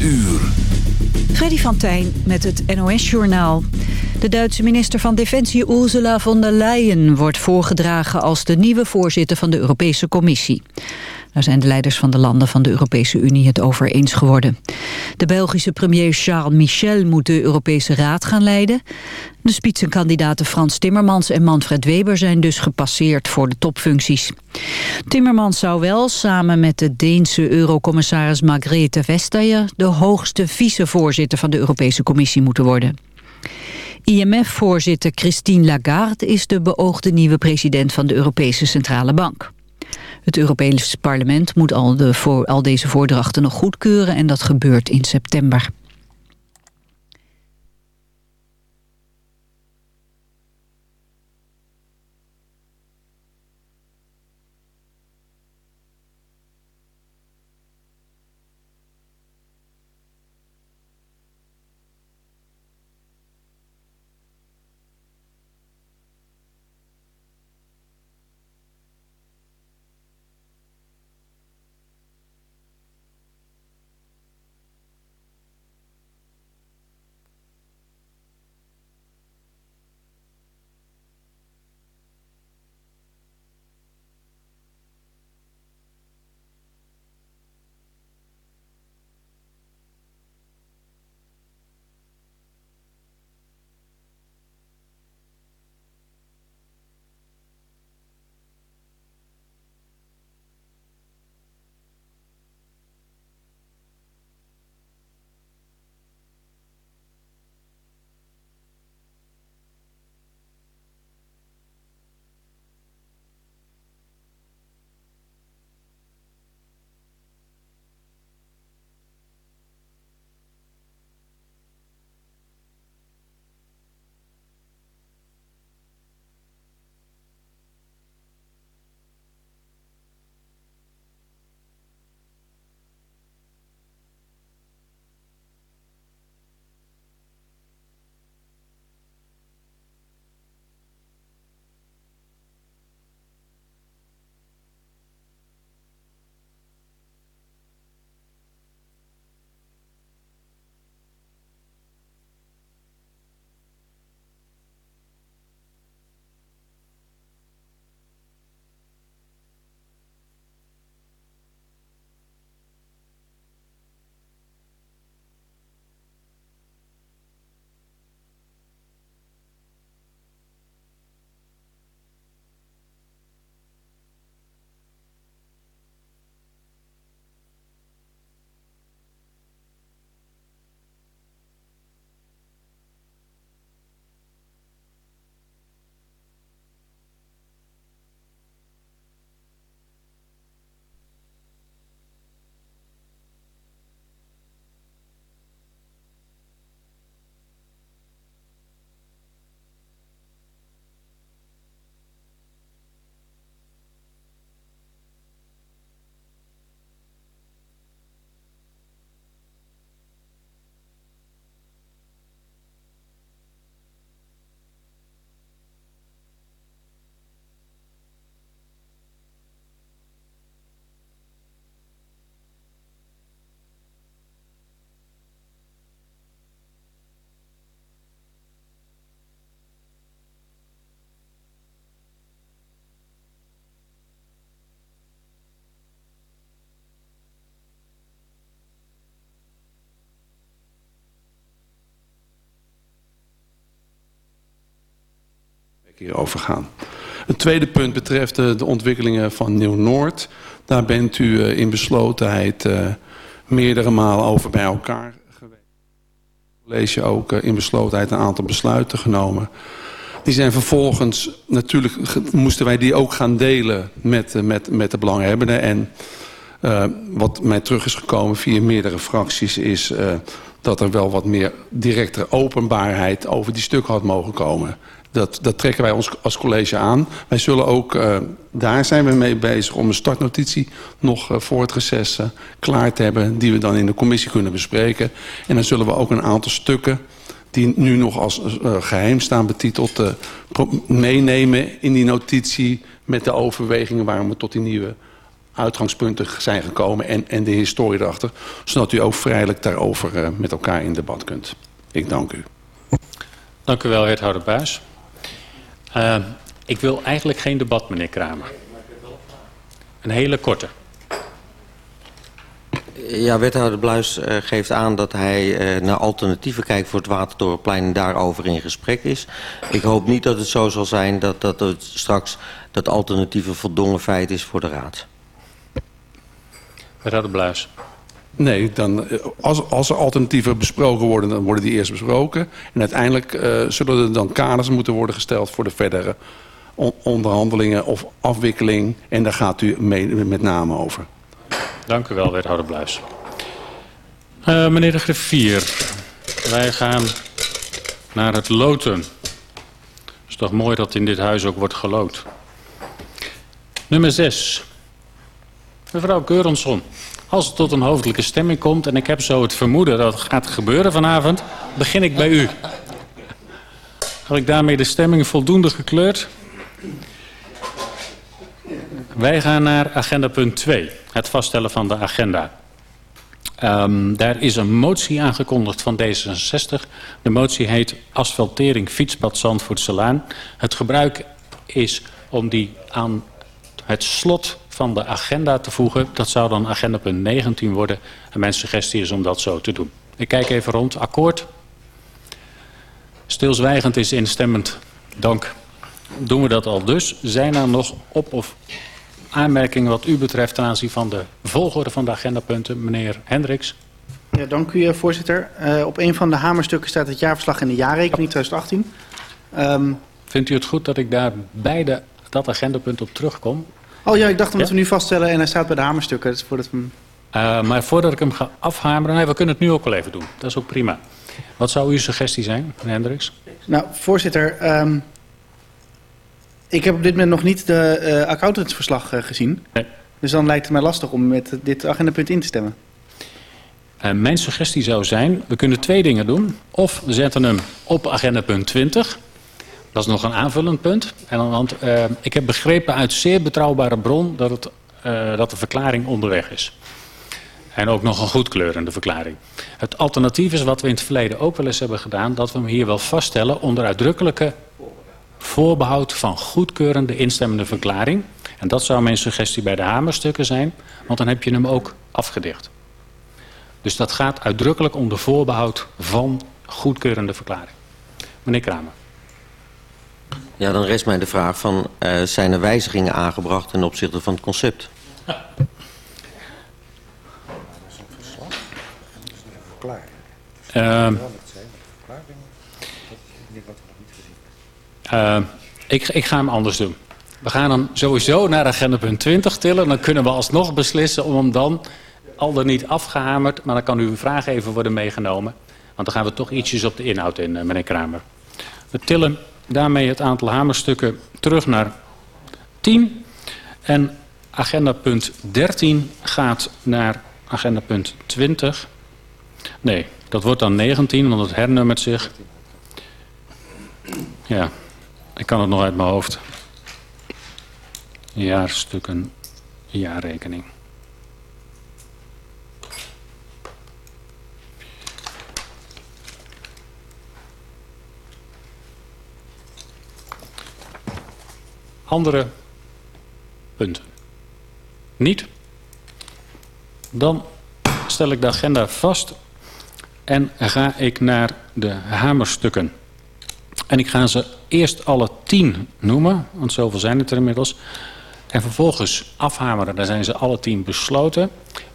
uur. Freddy van Tijn met het NOS-journaal. De Duitse minister van Defensie Ursula von der Leyen... wordt voorgedragen als de nieuwe voorzitter van de Europese Commissie. Daar zijn de leiders van de landen van de Europese Unie het over eens geworden. De Belgische premier Charles Michel moet de Europese Raad gaan leiden. De spitsenkandidaten Frans Timmermans en Manfred Weber zijn dus gepasseerd voor de topfuncties. Timmermans zou wel samen met de Deense eurocommissaris Margrethe Vestager de hoogste vicevoorzitter van de Europese Commissie moeten worden. IMF-voorzitter Christine Lagarde is de beoogde nieuwe president van de Europese Centrale Bank. Het Europese parlement moet al, de voor, al deze voordrachten nog goedkeuren en dat gebeurt in september. Hierover gaan. Het tweede punt betreft de, de ontwikkelingen van Nieuw-Noord. Daar bent u uh, in beslotenheid uh, meerdere malen over bij elkaar geweest. Lees je ook in beslotenheid een aantal besluiten genomen. Die zijn vervolgens, natuurlijk moesten wij die ook gaan delen met, met, met de belanghebbenden. En wat mij terug is gekomen via meerdere fracties is dat er wel wat meer directe openbaarheid over die stuk had mogen komen. Dat, dat trekken wij ons als college aan. Wij zullen ook, uh, daar zijn we mee bezig om een startnotitie nog uh, voor het reces uh, klaar te hebben. Die we dan in de commissie kunnen bespreken. En dan zullen we ook een aantal stukken die nu nog als geheim staan betiteld meenemen in die notitie met de overwegingen waarom we tot die nieuwe uitgangspunten zijn gekomen en, en de historie erachter. Zodat u ook vrijelijk daarover met elkaar in debat kunt. Ik dank u. Dank u wel, wethouder Buis. Uh, ik wil eigenlijk geen debat, meneer Kramer. Een hele korte. Ja, wethouder Bluis uh, geeft aan dat hij uh, naar alternatieven kijkt voor het Watertorenplein en daarover in gesprek is. Ik hoop niet dat het zo zal zijn dat, dat het straks dat alternatieve voldongen feit is voor de raad. Wethouder Bluis. Nee, dan, als, als er alternatieven besproken worden, dan worden die eerst besproken. En uiteindelijk uh, zullen er dan kaders moeten worden gesteld voor de verdere onderhandelingen of afwikkeling. En daar gaat u mee, met name over. Dank u wel, wethouder Bluis. Uh, meneer de griffier, wij gaan naar het loten. Het is toch mooi dat in dit huis ook wordt geloot. Nummer 6. Mevrouw Keurensson. Als het tot een hoofdelijke stemming komt... en ik heb zo het vermoeden dat het gaat gebeuren vanavond... begin ik bij u. Had ik daarmee de stemming voldoende gekleurd? Wij gaan naar agenda punt 2. Het vaststellen van de agenda. Um, daar is een motie aangekondigd van D66. De motie heet asfaltering fietspad Zandvoortselaan. Het gebruik is om die aan het slot van de agenda te voegen. Dat zou dan agenda punt 19 worden. En mijn suggestie is om dat zo te doen. Ik kijk even rond. Akkoord? Stilzwijgend is instemmend. Dank. Doen we dat al dus. Zijn er nog op- of aanmerkingen wat u betreft... ten aanzien van de volgorde van de agendapunten? Meneer Hendricks. Ja, dank u, voorzitter. Uh, op een van de hamerstukken staat het jaarverslag en de jaarrekening 2018. Um, Vindt u het goed dat ik daar beide dat agendapunt op terugkom? Oh ja, ik dacht omdat ja? we nu vaststellen en hij staat bij de hamerstukken. Dus voordat we uh, maar voordat ik hem ga afhameren, nee, we kunnen het nu ook wel even doen. Dat is ook prima. Wat zou uw suggestie zijn, meneer Hendricks? Nou, voorzitter, um, ik heb op dit moment nog niet de uh, accountantsverslag uh, gezien. Nee. Dus dan lijkt het mij lastig om met dit agendapunt in te stemmen. Mijn suggestie zou zijn, we kunnen twee dingen doen. Of we zetten hem op agendapunt 20... Dat is nog een aanvullend punt. En dan, want, uh, ik heb begrepen uit zeer betrouwbare bron dat, het, uh, dat de verklaring onderweg is. En ook nog een goedkeurende verklaring. Het alternatief is wat we in het verleden ook wel eens hebben gedaan... dat we hem hier wel vaststellen onder uitdrukkelijke voorbehoud van goedkeurende instemmende verklaring. En dat zou mijn suggestie bij de hamerstukken zijn, want dan heb je hem ook afgedicht. Dus dat gaat uitdrukkelijk om de voorbehoud van goedkeurende verklaring. Meneer Kramer. Ja, dan rest mij de vraag van, uh, zijn er wijzigingen aangebracht ten opzichte van het concept? Uh, uh, ik, ik ga hem anders doen. We gaan hem sowieso naar agenda punt 20 tillen. Dan kunnen we alsnog beslissen om hem dan al dan niet afgehamerd... maar dan kan uw vraag even worden meegenomen. Want dan gaan we toch ietsjes op de inhoud in, uh, meneer Kramer. We tillen daarmee het aantal hamerstukken terug naar 10. En agenda punt 13 gaat naar agenda punt 20. Nee, dat wordt dan 19, want het hernummert zich. Ja, ik kan het nog uit mijn hoofd. Jaarstukken, jaarrekening. Andere punten? Niet? Dan stel ik de agenda vast en ga ik naar de hamerstukken. En ik ga ze eerst alle tien noemen, want zoveel zijn het er inmiddels. En vervolgens afhameren, daar zijn ze alle tien besloten.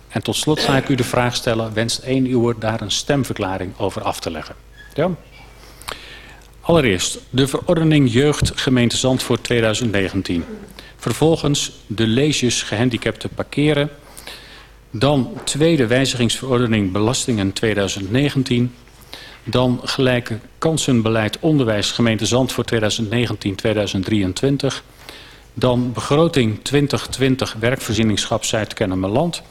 En tot slot ga ik u de vraag stellen, wenst één uur daar een stemverklaring over af te leggen? Ja? Allereerst de verordening Jeugd Gemeente Zandvoort 2019. Vervolgens de leesjes gehandicapten parkeren. Dan tweede wijzigingsverordening belastingen 2019. Dan gelijke kansenbeleid onderwijs gemeente Zandvoort 2019-2023. Dan begroting 2020 werkvoorzieningschap Zuid-Kennemerland.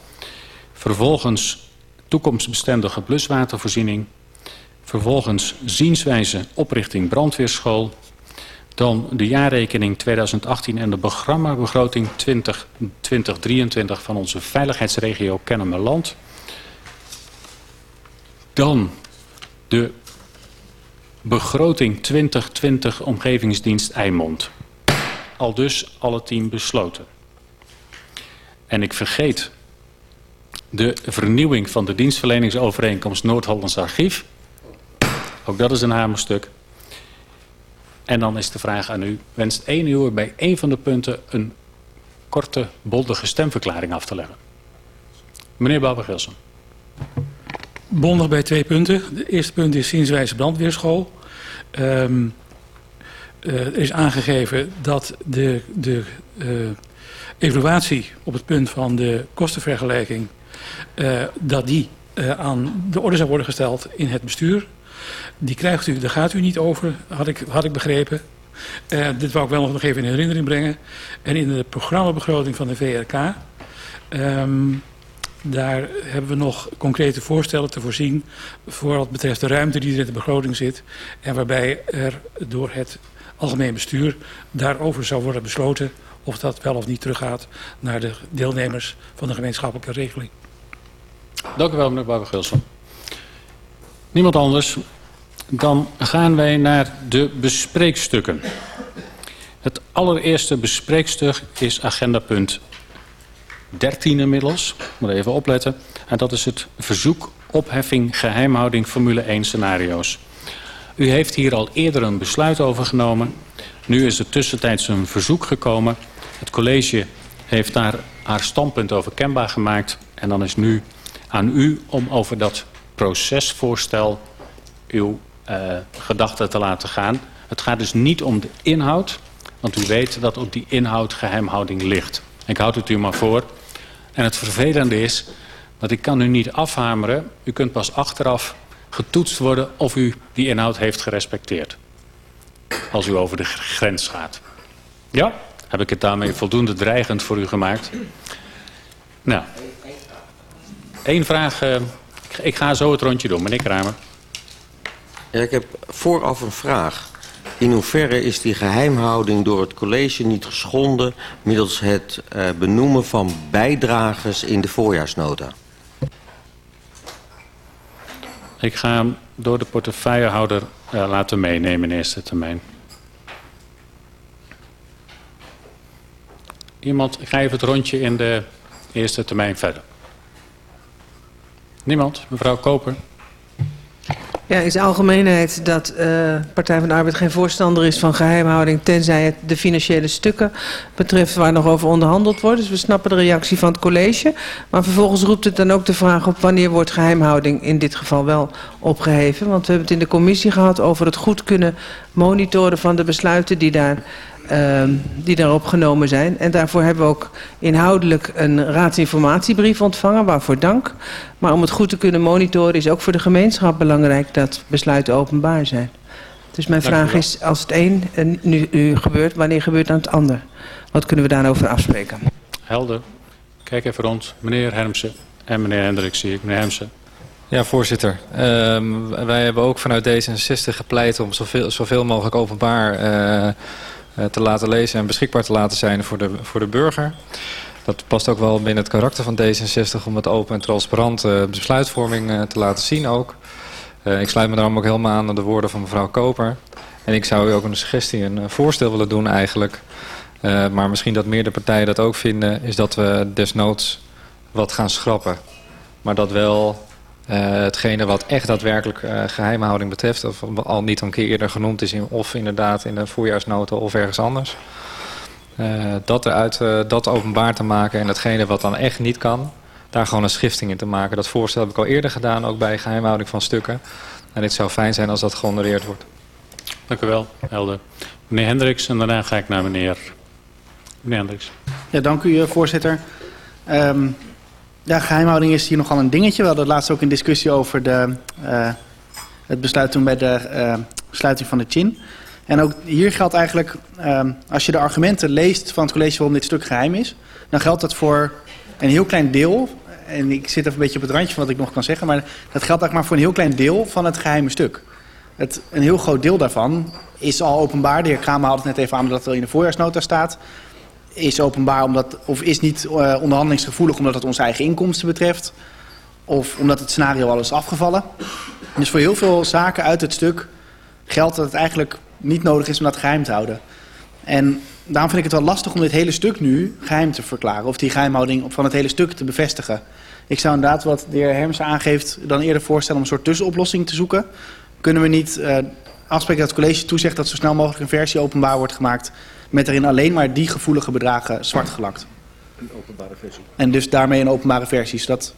Vervolgens toekomstbestendige bluswatervoorziening. Vervolgens zienswijze oprichting brandweerschool. Dan de jaarrekening 2018 en de programmabegroting 2023 van onze veiligheidsregio Kennemerland. Dan de begroting 2020 Omgevingsdienst Eimond. Al dus alle tien besloten. En ik vergeet de vernieuwing van de dienstverleningsovereenkomst Noord-Hollands Archief. Ook dat is een hamerstuk. En dan is de vraag aan u, wenst één uur bij één van de punten een korte, bondige stemverklaring af te leggen? Meneer Babber-Gilsen. Bondig bij twee punten. De eerste punt is zienswijze brandweerschool. Um, uh, er is aangegeven dat de, de uh, evaluatie op het punt van de kostenvergelijking... Uh, dat die aan de orde zou worden gesteld in het bestuur. Die krijgt u, daar gaat u niet over, had ik, had ik begrepen. Uh, dit wou ik wel nog even in herinnering brengen. En in de programmabegroting van de VRK... Um, daar hebben we nog concrete voorstellen te voorzien... voor wat betreft de ruimte die er in de begroting zit... en waarbij er door het algemeen bestuur daarover zou worden besloten... of dat wel of niet teruggaat naar de deelnemers van de gemeenschappelijke regeling. Dank u wel, meneer Babbe-Gilson. Niemand anders. Dan gaan wij naar de bespreekstukken. Het allereerste bespreekstuk is agenda punt 13 inmiddels. Moet even opletten. En dat is het verzoek opheffing geheimhouding Formule 1 scenario's. U heeft hier al eerder een besluit over genomen. Nu is er tussentijds een verzoek gekomen. Het college heeft daar haar standpunt over kenbaar gemaakt. En dan is nu aan u om over dat procesvoorstel uw uh, gedachten te laten gaan. Het gaat dus niet om de inhoud, want u weet dat op die inhoud geheimhouding ligt. Ik houd het u maar voor. En het vervelende is dat ik kan u niet afhameren. U kunt pas achteraf getoetst worden of u die inhoud heeft gerespecteerd. Als u over de grens gaat. Ja, heb ik het daarmee voldoende dreigend voor u gemaakt? Nou, één vraag. Uh, ik ga zo het rondje doen, meneer Kramer. Ik heb vooraf een vraag. In hoeverre is die geheimhouding door het college niet geschonden... middels het uh, benoemen van bijdragers in de voorjaarsnota? Ik ga hem door de portefeuillehouder uh, laten meenemen in eerste termijn. Iemand, ik ga even het rondje in de eerste termijn verder. Niemand? Mevrouw Koper? Ja, in zijn algemeenheid dat uh, Partij van de Arbeid geen voorstander is van geheimhouding... tenzij het de financiële stukken betreft waar nog over onderhandeld wordt. Dus we snappen de reactie van het college. Maar vervolgens roept het dan ook de vraag op wanneer wordt geheimhouding in dit geval wel opgeheven. Want we hebben het in de commissie gehad over het goed kunnen monitoren van de besluiten die daar uh, die daarop genomen zijn. En daarvoor hebben we ook inhoudelijk een raadsinformatiebrief ontvangen, waarvoor dank. Maar om het goed te kunnen monitoren is ook voor de gemeenschap belangrijk dat besluiten openbaar zijn. Dus mijn vraag is, als het een nu, nu gebeurt, wanneer gebeurt dan het ander? Wat kunnen we daarover afspreken? Helder. Kijk even rond. Meneer Hermsen en meneer Hendrik zie ik. Meneer Hermsen. Ja, voorzitter. Um, wij hebben ook vanuit D66 gepleit om zoveel, zoveel mogelijk openbaar... Uh, te laten lezen en beschikbaar te laten zijn voor de, voor de burger. Dat past ook wel binnen het karakter van D66 om het open en transparant uh, besluitvorming uh, te laten zien ook. ik sluit me daarom ook helemaal aan aan de woorden van mevrouw Koper. En ik zou u ook een suggestie, een voorstel willen doen eigenlijk. maar misschien dat meerdere partijen dat ook vinden, is dat we desnoods wat gaan schrappen. Maar dat wel hetgene wat echt daadwerkelijk uh, geheimhouding betreft... of al niet een keer eerder genoemd is... In, of inderdaad in de voorjaarsnota of ergens anders... Uh, dat eruit dat openbaar te maken... en hetgene wat dan echt niet kan... daar gewoon een schifting in te maken. Dat voorstel heb ik al eerder gedaan... ook bij geheimhouding van stukken. En het zou fijn zijn als dat gehonoreerd wordt. Dank u wel, Helder. Meneer Hendricks en daarna ga ik naar meneer... Meneer Hendricks. Ja, dank u, voorzitter. Um, Ja, geheimhouding is hier nogal een dingetje. We hadden laatst ook een discussie over de, uh, het besluit toen bij de uh, sluiting van de Chin. En ook hier geldt eigenlijk, uh, als je de argumenten leest van het college waarom dit stuk geheim is, dan geldt dat voor een heel klein deel. En ik zit even een beetje op het randje van wat ik nog kan zeggen, maar dat geldt eigenlijk maar voor een heel klein deel van het geheime stuk. het, een heel groot deel daarvan is al openbaar. De heer Kramer had het net even aan dat het in de voorjaarsnota staat. Is openbaar omdat, of is niet uh, onderhandelingsgevoelig omdat het onze eigen inkomsten betreft. Of omdat het scenario al is afgevallen. Dus voor heel veel zaken uit het stuk geldt dat het eigenlijk niet nodig is om dat geheim te houden. En daarom vind ik het wel lastig om dit hele stuk nu geheim te verklaren. Of die geheimhouding van het hele stuk te bevestigen. Ik zou inderdaad wat de heer Hermsen aangeeft dan eerder voorstellen om een soort tussenoplossing te zoeken. Kunnen we niet uh, afspreken dat het college toezegt dat zo snel mogelijk een versie openbaar wordt gemaakt. Met erin alleen maar die gevoelige bedragen zwart gelakt. Een openbare versie. En dus daarmee een openbare versie. Zodat,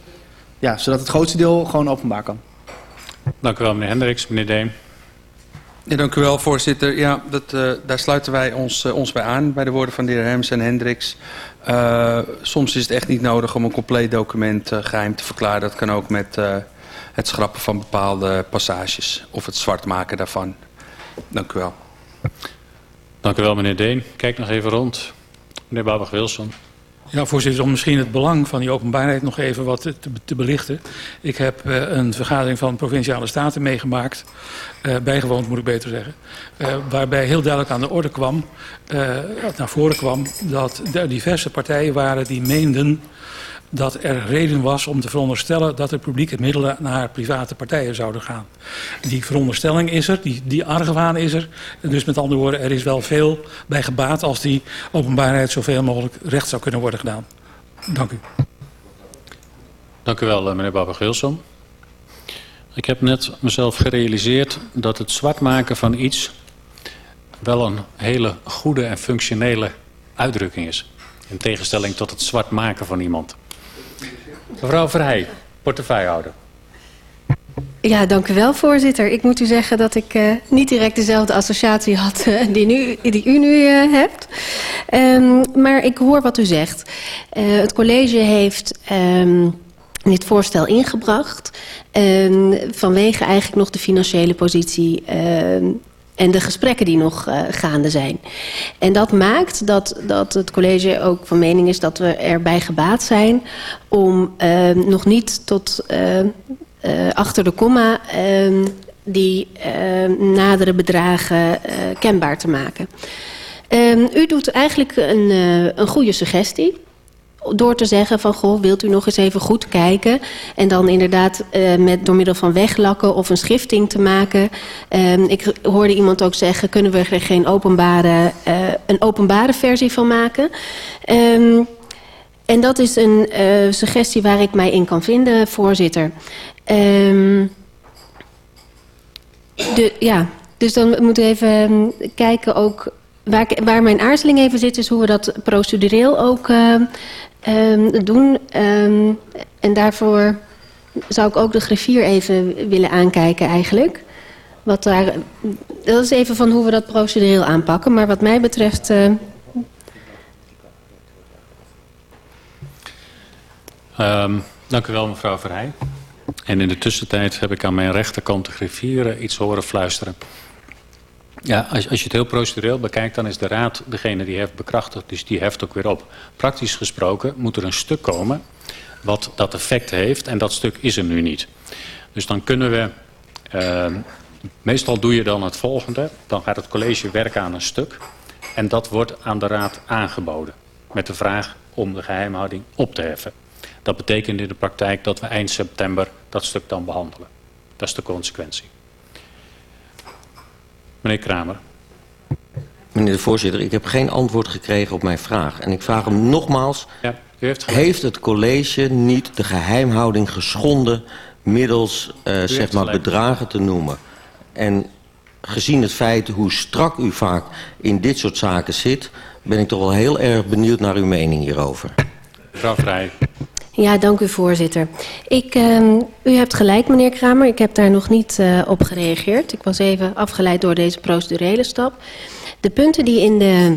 ja, zodat het grootste deel gewoon openbaar kan. Dank u wel meneer Hendricks. Meneer Deem. Ja, dank u wel, voorzitter. Ja, dat, uh, daar sluiten wij ons, uh, ons bij aan, bij de woorden van de heer Hems en Hendricks. Uh, soms is het echt niet nodig om een compleet document geheim te verklaren. Dat kan ook met het schrappen van bepaalde passages of het zwart maken daarvan. Dank u wel. Dank u wel, meneer Deen. Kijk nog even rond. Meneer Babach-Wilson. Ja, voorzitter, om misschien het belang van die openbaarheid nog even wat te, te belichten. Ik heb uh, een vergadering van Provinciale Staten meegemaakt, uh, bijgewoond moet ik beter zeggen, uh, waarbij heel duidelijk aan de orde kwam, naar voren kwam, dat er diverse partijen waren die meenden dat er reden was om te veronderstellen dat de publieke middelen naar private partijen zouden gaan. Die veronderstelling is er, die, die argwaan is er. Dus met andere woorden, er is wel veel bij gebaat als die openbaarheid zoveel mogelijk recht zou kunnen worden gedaan. Dank u. Dank u wel, meneer Babak-Wilson. Ik heb net mezelf gerealiseerd dat het zwart maken van iets wel een hele goede en functionele uitdrukking is. In tegenstelling tot het zwart maken van iemand. Mevrouw Verheij, portefeuillehouder. Ja, dank u wel, voorzitter. Ik moet u zeggen dat ik uh, niet direct dezelfde associatie had uh, die, nu, die u nu uh, hebt. Um, maar ik hoor wat u zegt. het college heeft um, dit voorstel ingebracht... Um, vanwege eigenlijk nog de financiële positie en de gesprekken die nog uh, gaande zijn. En dat maakt dat, dat het college ook van mening is dat we erbij gebaat zijn... om uh, nog niet tot uh, achter de komma die nadere bedragen kenbaar te maken. u doet eigenlijk een, een goede suggestie door te zeggen van, goh, wilt u nog eens even goed kijken... en dan inderdaad uh, met, door middel van weglakken of een schifting te maken. Um, ik hoorde iemand ook zeggen, kunnen we er geen openbare, uh, een openbare versie van maken... Um, en dat is een uh, suggestie waar ik mij in kan vinden, voorzitter. Um, de, ja, dus dan moeten we even kijken ook... Waar, waar mijn aarzeling even zit, is hoe we dat procedureel ook um, doen. Um, en daarvoor zou ik ook de griffier even willen aankijken eigenlijk. Wat daar, dat is even van hoe we dat procedureel aanpakken. Maar wat mij betreft... Uh... Um, dank u wel mevrouw Verheij. En in de tussentijd heb ik aan mijn rechterkant de griffier iets horen fluisteren. Ja, als, als je het heel procedureel bekijkt, dan is de raad degene die heeft bekrachtigd. Dus die heft ook weer op. Praktisch gesproken moet er een stuk komen wat dat effect heeft. En dat stuk is er nu niet. Dus dan kunnen we... Uh, meestal doe je dan het volgende. Dan gaat het college werken aan een stuk. En dat wordt aan de raad aangeboden. Met de vraag om de geheimhouding op te heffen. Dat betekent in de praktijk dat we eind september dat stuk dan behandelen. Dat is de consequentie. Meneer Kramer. Meneer de voorzitter, ik heb geen antwoord gekregen op mijn vraag. En ik vraag hem nogmaals. Ja, u heeft, heeft het college niet de geheimhouding geschonden... middels uh, zeg maar bedragen te noemen? En gezien het feit hoe strak u vaak in dit soort zaken zit... ben ik toch wel heel erg benieuwd naar uw mening hierover. Mevrouw Vrij. Ja, dank u voorzitter. Ik, uh, u hebt gelijk, meneer Kramer. Ik heb daar nog niet uh, op gereageerd. Ik was even afgeleid door deze procedurele stap. De punten die in de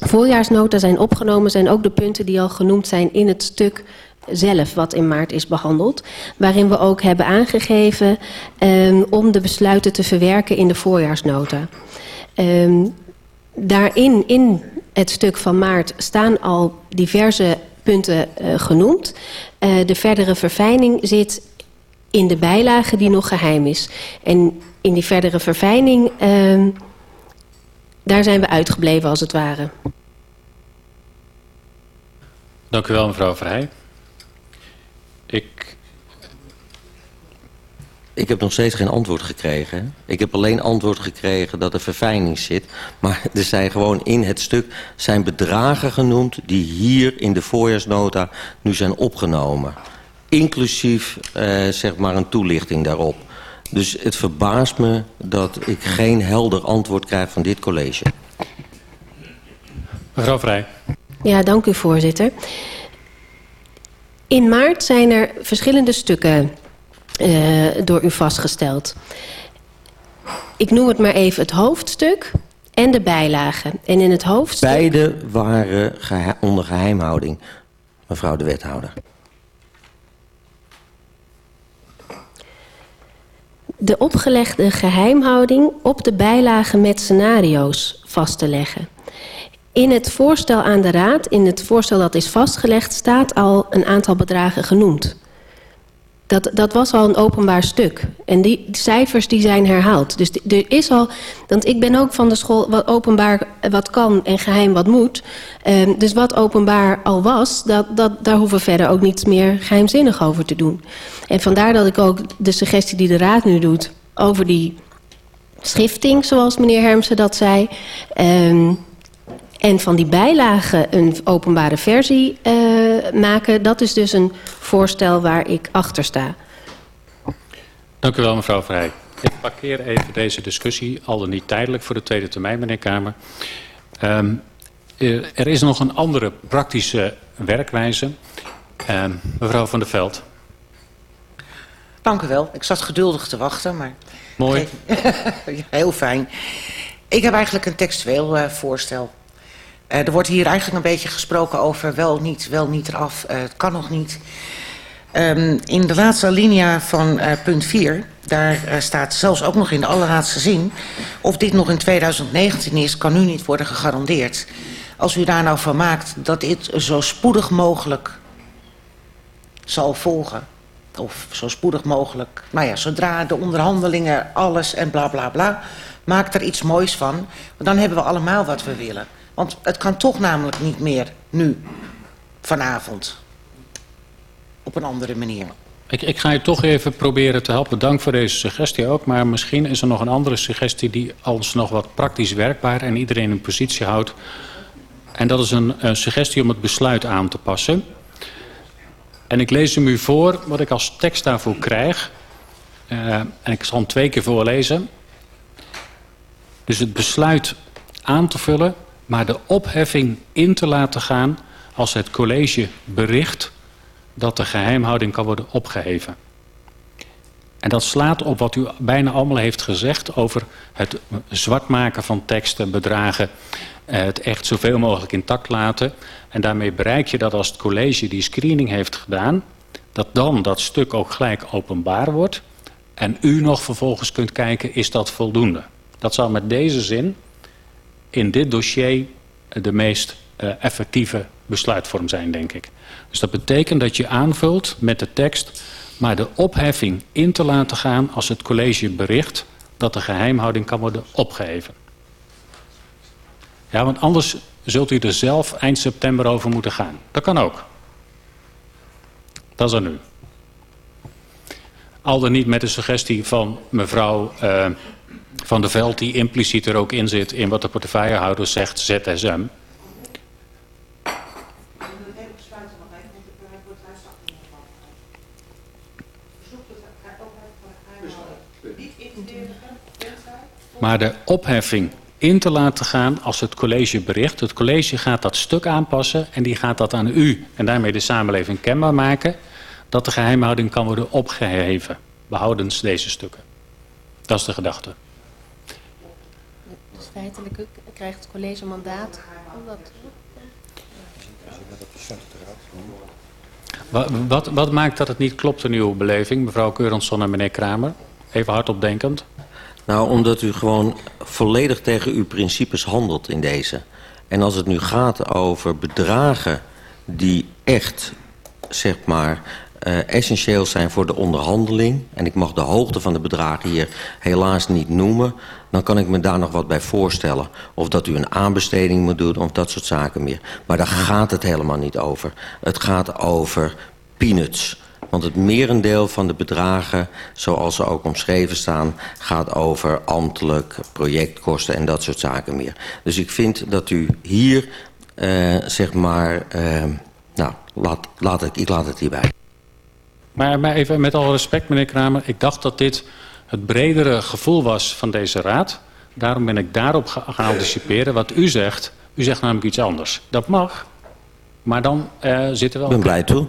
voorjaarsnota zijn opgenomen... zijn ook de punten die al genoemd zijn in het stuk zelf wat in maart is behandeld. Waarin we ook hebben aangegeven um, om de besluiten te verwerken in de voorjaarsnota. Um, daarin, in het stuk van maart, staan al diverse punten uh, genoemd. Uh, de verdere verfijning zit in de bijlage die nog geheim is. En in die verdere verfijning, uh, daar zijn we uitgebleven als het ware. Dank u wel, mevrouw Vrij. Ik... Ik heb nog steeds geen antwoord gekregen. Ik heb alleen antwoord gekregen dat er verfijning zit. Maar er zijn gewoon in het stuk zijn bedragen genoemd... die hier in de voorjaarsnota nu zijn opgenomen. Inclusief uh, zeg maar een toelichting daarop. Dus het verbaast me dat ik geen helder antwoord krijg van dit college. Mevrouw Vrij. Ja, dank u voorzitter. In maart zijn er verschillende stukken uh, door u vastgesteld. Ik noem het maar even het hoofdstuk en de bijlagen. En in het hoofdstuk... Beide waren gehe onder geheimhouding, mevrouw de wethouder. De opgelegde geheimhouding op de bijlagen met scenario's vast te leggen. In het voorstel aan de Raad, in het voorstel dat is vastgelegd... staat al een aantal bedragen genoemd. Dat, dat was al een openbaar stuk. En die cijfers die zijn herhaald. Dus er is al... Want ik ben ook van de school wat openbaar wat kan en geheim wat moet. Um, dus wat openbaar al was, dat, dat, daar hoeven we verder ook niets meer geheimzinnig over te doen. En vandaar dat ik ook de suggestie die de Raad nu doet... over die schifting, zoals meneer Hermsen dat zei... Um, en van die bijlagen een openbare versie uh, maken... dat is dus een voorstel waar ik achter sta. Dank u wel, mevrouw Vrij. Ik parkeer even deze discussie, al dan niet tijdelijk... voor de tweede termijn, meneer Kamer. Um, er is nog een andere praktische werkwijze. Um, mevrouw van der Veld. Dank u wel. Ik zat geduldig te wachten, maar... Mooi. Heel fijn. Ik heb eigenlijk een textueel uh, voorstel. Uh, er wordt hier eigenlijk een beetje gesproken over wel niet, wel niet eraf. Uh, het kan nog niet. Um, in de laatste alinea van uh, punt 4, daar staat zelfs ook nog in de allerlaatste zin... of dit nog in 2019 is, kan nu niet worden gegarandeerd. Als u daar nou van maakt dat dit zo spoedig mogelijk zal volgen... of zo spoedig mogelijk, nou ja, zodra de onderhandelingen alles en bla bla bla... maak er iets moois van, dan hebben we allemaal wat we willen... Want het kan toch namelijk niet meer nu, vanavond. Op een andere manier. Ik, ik ga je toch even proberen te helpen. Dank voor deze suggestie ook. Maar misschien is er nog een andere suggestie die ons nog wat praktisch werkbaar en iedereen in positie houdt. En dat is een, suggestie om het besluit aan te passen. En ik lees hem u voor wat ik als tekst daarvoor krijg. Uh, en ik zal hem twee keer voorlezen. Dus het besluit aan te vullen maar de opheffing in te laten gaan als het college bericht dat de geheimhouding kan worden opgeheven. En dat slaat op wat u bijna allemaal heeft gezegd over het zwart maken van teksten, bedragen, het echt zoveel mogelijk intact laten. En daarmee bereik je dat als het college die screening heeft gedaan, dat dan dat stuk ook gelijk openbaar wordt. En u nog vervolgens kunt kijken, is dat voldoende? Dat zal met deze zin in dit dossier de meest uh, effectieve besluitvorm zijn, denk ik. Dus dat betekent dat je aanvult met de tekst... maar de opheffing in te laten gaan als het college bericht... dat de geheimhouding kan worden opgeheven. Ja, want anders zult u er zelf eind september over moeten gaan. Dat kan ook. Dat is er nu. Al dan niet met de suggestie van mevrouw... Uh, van de Veld die impliciet er ook in zit in wat de portefeuillehouder zegt ZSM. Maar de opheffing in te laten gaan als het college bericht. Het college gaat dat stuk aanpassen en die gaat dat aan u en daarmee de samenleving kenbaar maken dat de geheimhouding kan worden opgeheven, behoudens deze stukken. Dat is de gedachte feitelijk krijgt het college mandaat om dat... Wat, wat, wat, maakt dat het niet klopt in uw beleving, mevrouw Keuransson en meneer Kramer? Even hardop denkend. Nou, omdat u gewoon volledig tegen uw principes handelt in deze. En als het nu gaat over bedragen die echt, zeg maar, uh, essentieel zijn voor de onderhandeling... en ik mag de hoogte van de bedragen hier helaas niet noemen... dan kan ik me daar nog wat bij voorstellen. Of dat u een aanbesteding moet doen of dat soort zaken meer. Maar daar gaat het helemaal niet over. Het gaat over peanuts. Want het merendeel van de bedragen, zoals ze ook omschreven staan... gaat over ambtelijk, projectkosten en dat soort zaken meer. Dus ik vind dat u hier, uh, zeg maar... Uh, nou, laat, laat ik, ik laat het hierbij. Maar, maar even met alle respect, meneer Kramer. Ik dacht dat dit het bredere gevoel was van deze raad. Daarom ben ik daarop gaan anticiperen. Wat u zegt, u zegt namelijk iets anders. Dat mag, maar dan uh, zit er wel... Ik ben blij toe.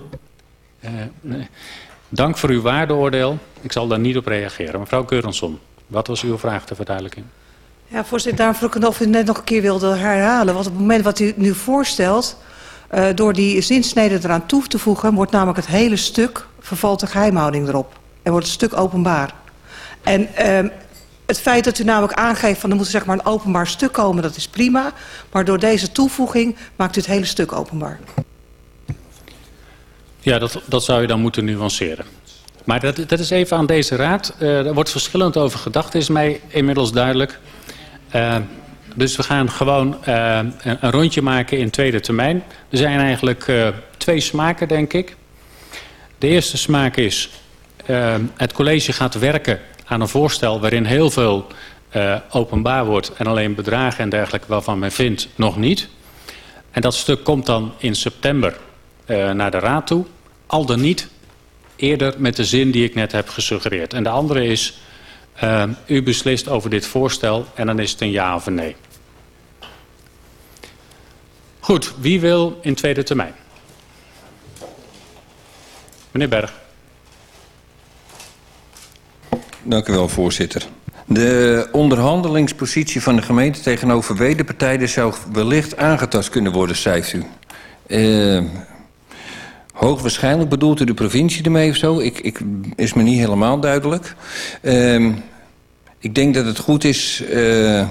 Uh, nee. Dank voor uw waardeoordeel. Ik zal daar niet op reageren. Mevrouw Keurenson, wat was uw vraag ter verduidelijking? Ja, voorzitter, daarom vroeg ik of u het net nog een keer wilde herhalen. Want op het moment wat u nu voorstelt... Uh, door die zinsnede eraan toe te voegen... wordt namelijk het hele stuk vervalt de geheimhouding erop. En wordt het stuk openbaar. En uh, het feit dat u namelijk aangeeft... van er moet zeg maar een openbaar stuk komen, dat is prima. Maar door deze toevoeging maakt u het hele stuk openbaar. Ja, dat, dat zou je dan moeten nuanceren. Maar dat, dat is even aan deze raad. Uh, er wordt verschillend over gedacht, is mij inmiddels duidelijk. Dus we gaan gewoon uh, een, rondje maken in tweede termijn. Er zijn eigenlijk uh, twee smaken, denk ik. De eerste smaak is... Uh, het college gaat werken aan een voorstel... waarin heel veel openbaar wordt... en alleen bedragen en dergelijke waarvan men vindt nog niet. En dat stuk komt dan in september naar de raad toe. Al dan niet eerder met de zin die ik net heb gesuggereerd. En de andere is... Uh, u beslist over dit voorstel en dan is het een ja of een nee. Goed, wie wil in tweede termijn? Meneer Berg. Dank u wel, voorzitter. De onderhandelingspositie van de gemeente tegenover wederpartijen zou wellicht aangetast kunnen worden, schrijft u. Uh, hoogwaarschijnlijk bedoelt u de provincie ermee of zo? Ik, ik, is me niet helemaal duidelijk. Uh, ik denk dat het goed is... Uh,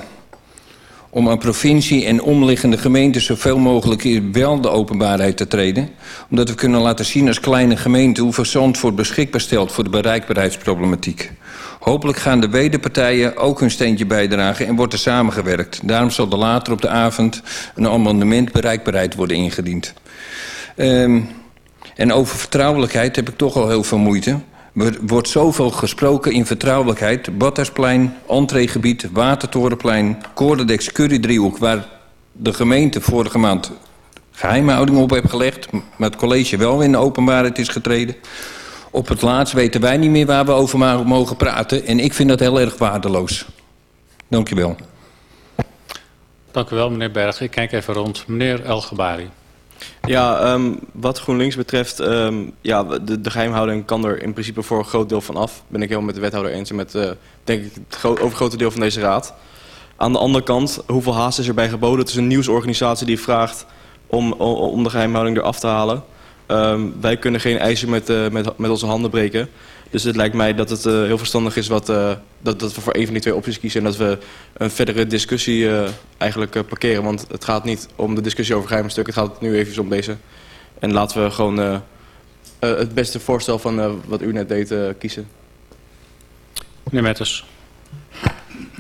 om aan provincie en omliggende gemeenten zoveel mogelijk wel de openbaarheid te treden. Omdat we kunnen laten zien als kleine gemeente hoeveel Zandvoort beschikbaar stelt voor de bereikbaarheidsproblematiek. Hopelijk gaan de wederpartijen ook hun steentje bijdragen en wordt er samengewerkt. Daarom zal er later op de avond een amendement bereikbaarheid worden ingediend. Um, en over vertrouwelijkheid heb ik toch al heel veel moeite. Er wordt zoveel gesproken in vertrouwelijkheid. Badhuisplein, entreegebied, Watertorenplein, Koordendex, Currydriehoek... waar de gemeente vorige maand geheimhouding op heeft gelegd... maar het college wel in de openbaarheid is getreden. Op het laatst weten wij niet meer waar we over mogen praten... en ik vind dat heel erg waardeloos. Dank je wel. Dank u wel, meneer Berg. Ik kijk even rond. Meneer Elgebari. Ja, um, wat GroenLinks betreft, um, ja, de, geheimhouding kan er in principe voor een groot deel van af. Ben ik helemaal met de wethouder eens en met, uh, denk ik, het gro overgrote deel van deze raad. Aan de andere kant, hoeveel haast is erbij geboden? Het is een nieuwsorganisatie die vraagt om, om de geheimhouding eraf te halen. Um, wij kunnen geen eisen met, uh, met, met onze handen breken. Dus het lijkt mij dat het uh, heel verstandig is wat, uh, dat, dat we voor een van die twee opties kiezen... en dat we een verdere discussie uh, eigenlijk parkeren. Want het gaat niet om de discussie over geheime stukken. Het gaat nu even om deze. En laten we gewoon het beste voorstel van wat u net deed kiezen. Meneer Metters.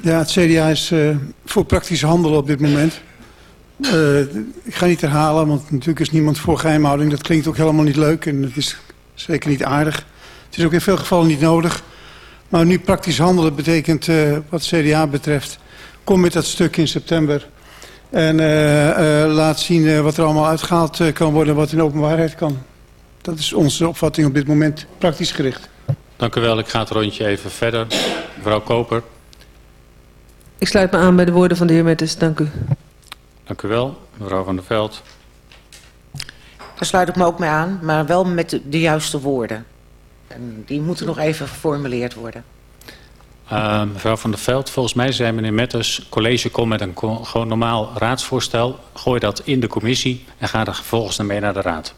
Ja, het CDA is voor praktisch handelen op dit moment. ik ga niet herhalen, want natuurlijk is niemand voor geheimhouding. Dat klinkt ook helemaal niet leuk en het is zeker niet aardig... Het is ook in veel gevallen niet nodig. Maar nu praktisch handelen betekent uh, wat CDA betreft... kom met dat stuk in september... en uh, uh, laat zien wat er allemaal uitgehaald kan worden... wat in openbaarheid kan. Dat is onze opvatting op dit moment praktisch gericht. Dank u wel. Ik ga het rondje even verder. Mevrouw Koper. Ik sluit me aan bij de woorden van de heer Mettes. Dank u. Dank u wel. Mevrouw van der Veld. Daar sluit ik me ook mee aan, maar wel met de, de juiste woorden. En die moeten nog even geformuleerd worden. Uh, mevrouw Van der Veld, volgens mij zei meneer Metters... college komt met een gewoon normaal raadsvoorstel... gooi dat in de commissie en ga er vervolgens mee naar de raad.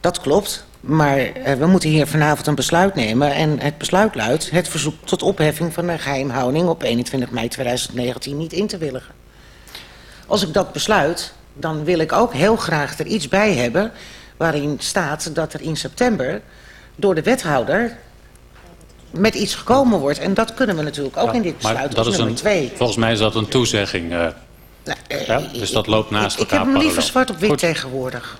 Dat klopt, maar uh, we moeten hier vanavond een besluit nemen... en het besluit luidt het verzoek tot opheffing van de geheimhouding... op 21 mei 2019 niet in te willigen. Als ik dat besluit, dan wil ik ook heel graag er iets bij hebben waarin staat dat er in september door de wethouder met iets gekomen wordt. En dat kunnen we natuurlijk ook in dit besluit Maar dat als is nummer een, twee. volgens mij is dat een toezegging. eh, ja, dus dat loopt naast Ik heb elkaar hem liever parallel. zwart op wit Goed. tegenwoordig.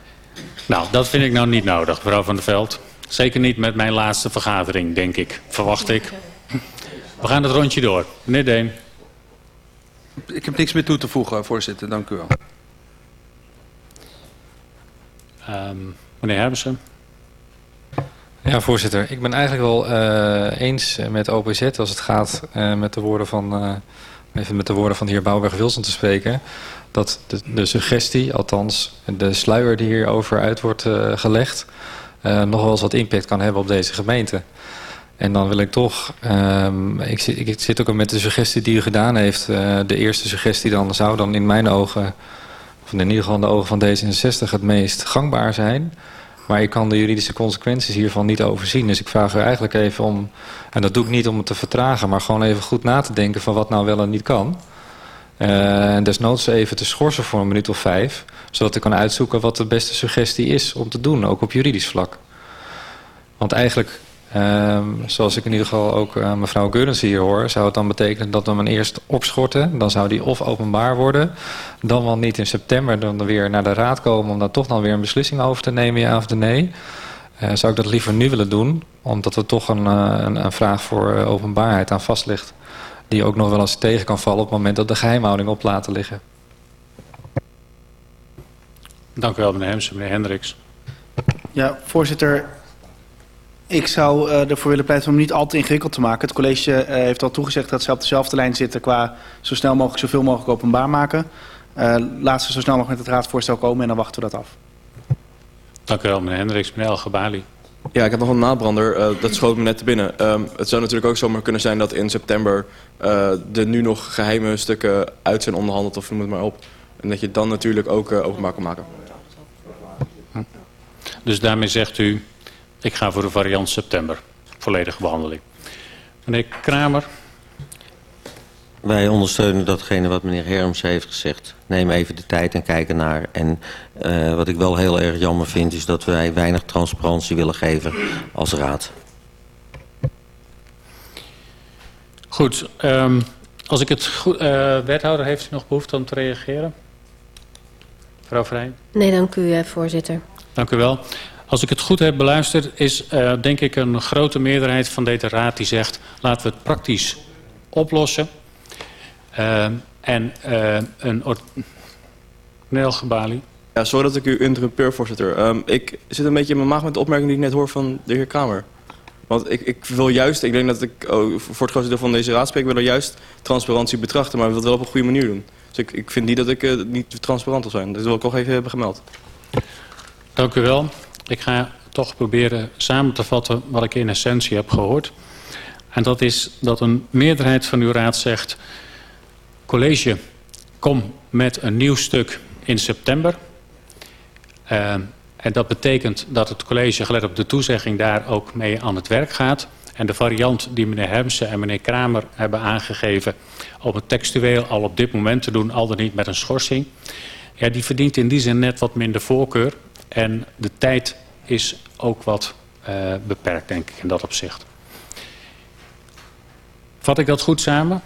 Nou, dat vind ik nou niet nodig, mevrouw Van der Veld. Zeker niet met mijn laatste vergadering, denk ik. Verwacht ik. We gaan het rondje door. Meneer Deen. Ik heb niks meer toe te voegen, voorzitter. Dank u wel. Ehm, meneer Herbessen. Ja, voorzitter. Ik ben eigenlijk wel eh, eens met OPZ als het gaat eh, met de woorden van, eh, even met de woorden van de heer Bouwberg-Wilson te spreken. Dat de, suggestie, althans de sluier die hierover uit wordt gelegd, nog wel eens wat impact kan hebben op deze gemeente. En dan wil ik toch, ehm, ik, zit, ik zit ook met de suggestie die u gedaan heeft. de eerste suggestie dan zou dan in mijn ogen, of in ieder geval in de ogen van D66, het meest gangbaar zijn. Maar ik kan de juridische consequenties hiervan niet overzien. Dus ik vraag u eigenlijk even om, en dat doe ik niet om het te vertragen, maar gewoon even goed na te denken van wat nou wel en niet kan. Eh, en desnoods even te schorsen voor een minuut of vijf, zodat ik kan uitzoeken wat de beste suggestie is om te doen, ook op juridisch vlak. Want eigenlijk, ehm, zoals ik in ieder geval ook eh, mevrouw Geurens hier hoor, zou het dan betekenen dat we hem eerst opschorten. Dan zou die of openbaar worden, dan wel niet in september, dan weer naar de raad komen om daar toch dan weer een beslissing over te nemen, ja of nee. Eh, zou ik dat liever nu willen doen, omdat er toch een, eh, een, een vraag voor openbaarheid aan vast ligt. Die ook nog wel eens tegen kan vallen op het moment dat de geheimhouding op laten liggen. Dank u wel, meneer Herbessen. Meneer Hendricks. Ja, voorzitter. Ik zou eh, ervoor willen pleiten om het niet al te ingewikkeld te maken. Het college eh, heeft al toegezegd dat ze op dezelfde lijn zitten qua zo snel mogelijk zoveel mogelijk openbaar maken. Eh laten ze zo snel mogelijk met het raadsvoorstel komen en dan wachten we dat af. Dank u wel, meneer Hendricks. Meneer Algebali. Ja, ik heb nog een nabrander. Eh, dat schoot me net te binnen. Ehm, het zou natuurlijk ook zomaar kunnen zijn dat in september eh, de nu nog geheime stukken uit zijn onderhandeld of noem het maar op. En dat je het dan natuurlijk ook openbaar kan maken. Dus daarmee zegt u, ik ga voor de variant september. Volledige behandeling. Meneer Kramer. Wij ondersteunen datgene wat meneer Herms heeft gezegd. Neem even de tijd en kijk ernaar. En uh, wat ik wel heel erg jammer vind... is dat wij weinig transparantie willen geven als raad. Goed, um, als ik het goed... Uh, wethouder, heeft u nog behoefte om te reageren? Mevrouw Vrij? Nee, dank u, uh, voorzitter. Dank u wel. Als ik het goed heb beluisterd, is uh, denk ik een grote meerderheid van deze raad die zegt... laten we het praktisch oplossen... Uh, en uh, een... Meneer Gebali. Ja, sorry dat ik u interrumpeer, voorzitter. Um, ik zit een beetje in mijn maag met de opmerking die ik net hoor van de heer Kamer. Want ik, ik wil juist, ik denk dat ik oh, voor het grootste deel van deze raad spreek... wil er juist transparantie betrachten, maar we willen het wel op een goede manier doen. Dus ik, ik vind niet dat ik uh, niet transparant wil zijn. Dat wil ik nog even hebben gemeld. Dank u wel. Ik ga toch proberen samen te vatten wat ik in essentie heb gehoord. En dat is dat een meerderheid van uw raad zegt... College, kom met een nieuw stuk in september. Uh, en dat betekent dat het college, gelet op de toezegging, daar ook mee aan het werk gaat. En de variant die meneer Hermsen en meneer Kramer hebben aangegeven... om het textueel al op dit moment te doen, al dan niet met een schorsing... Ja, die verdient in die zin net wat minder voorkeur. En de tijd is ook wat uh, beperkt, denk ik, in dat opzicht. Vat ik dat goed samen?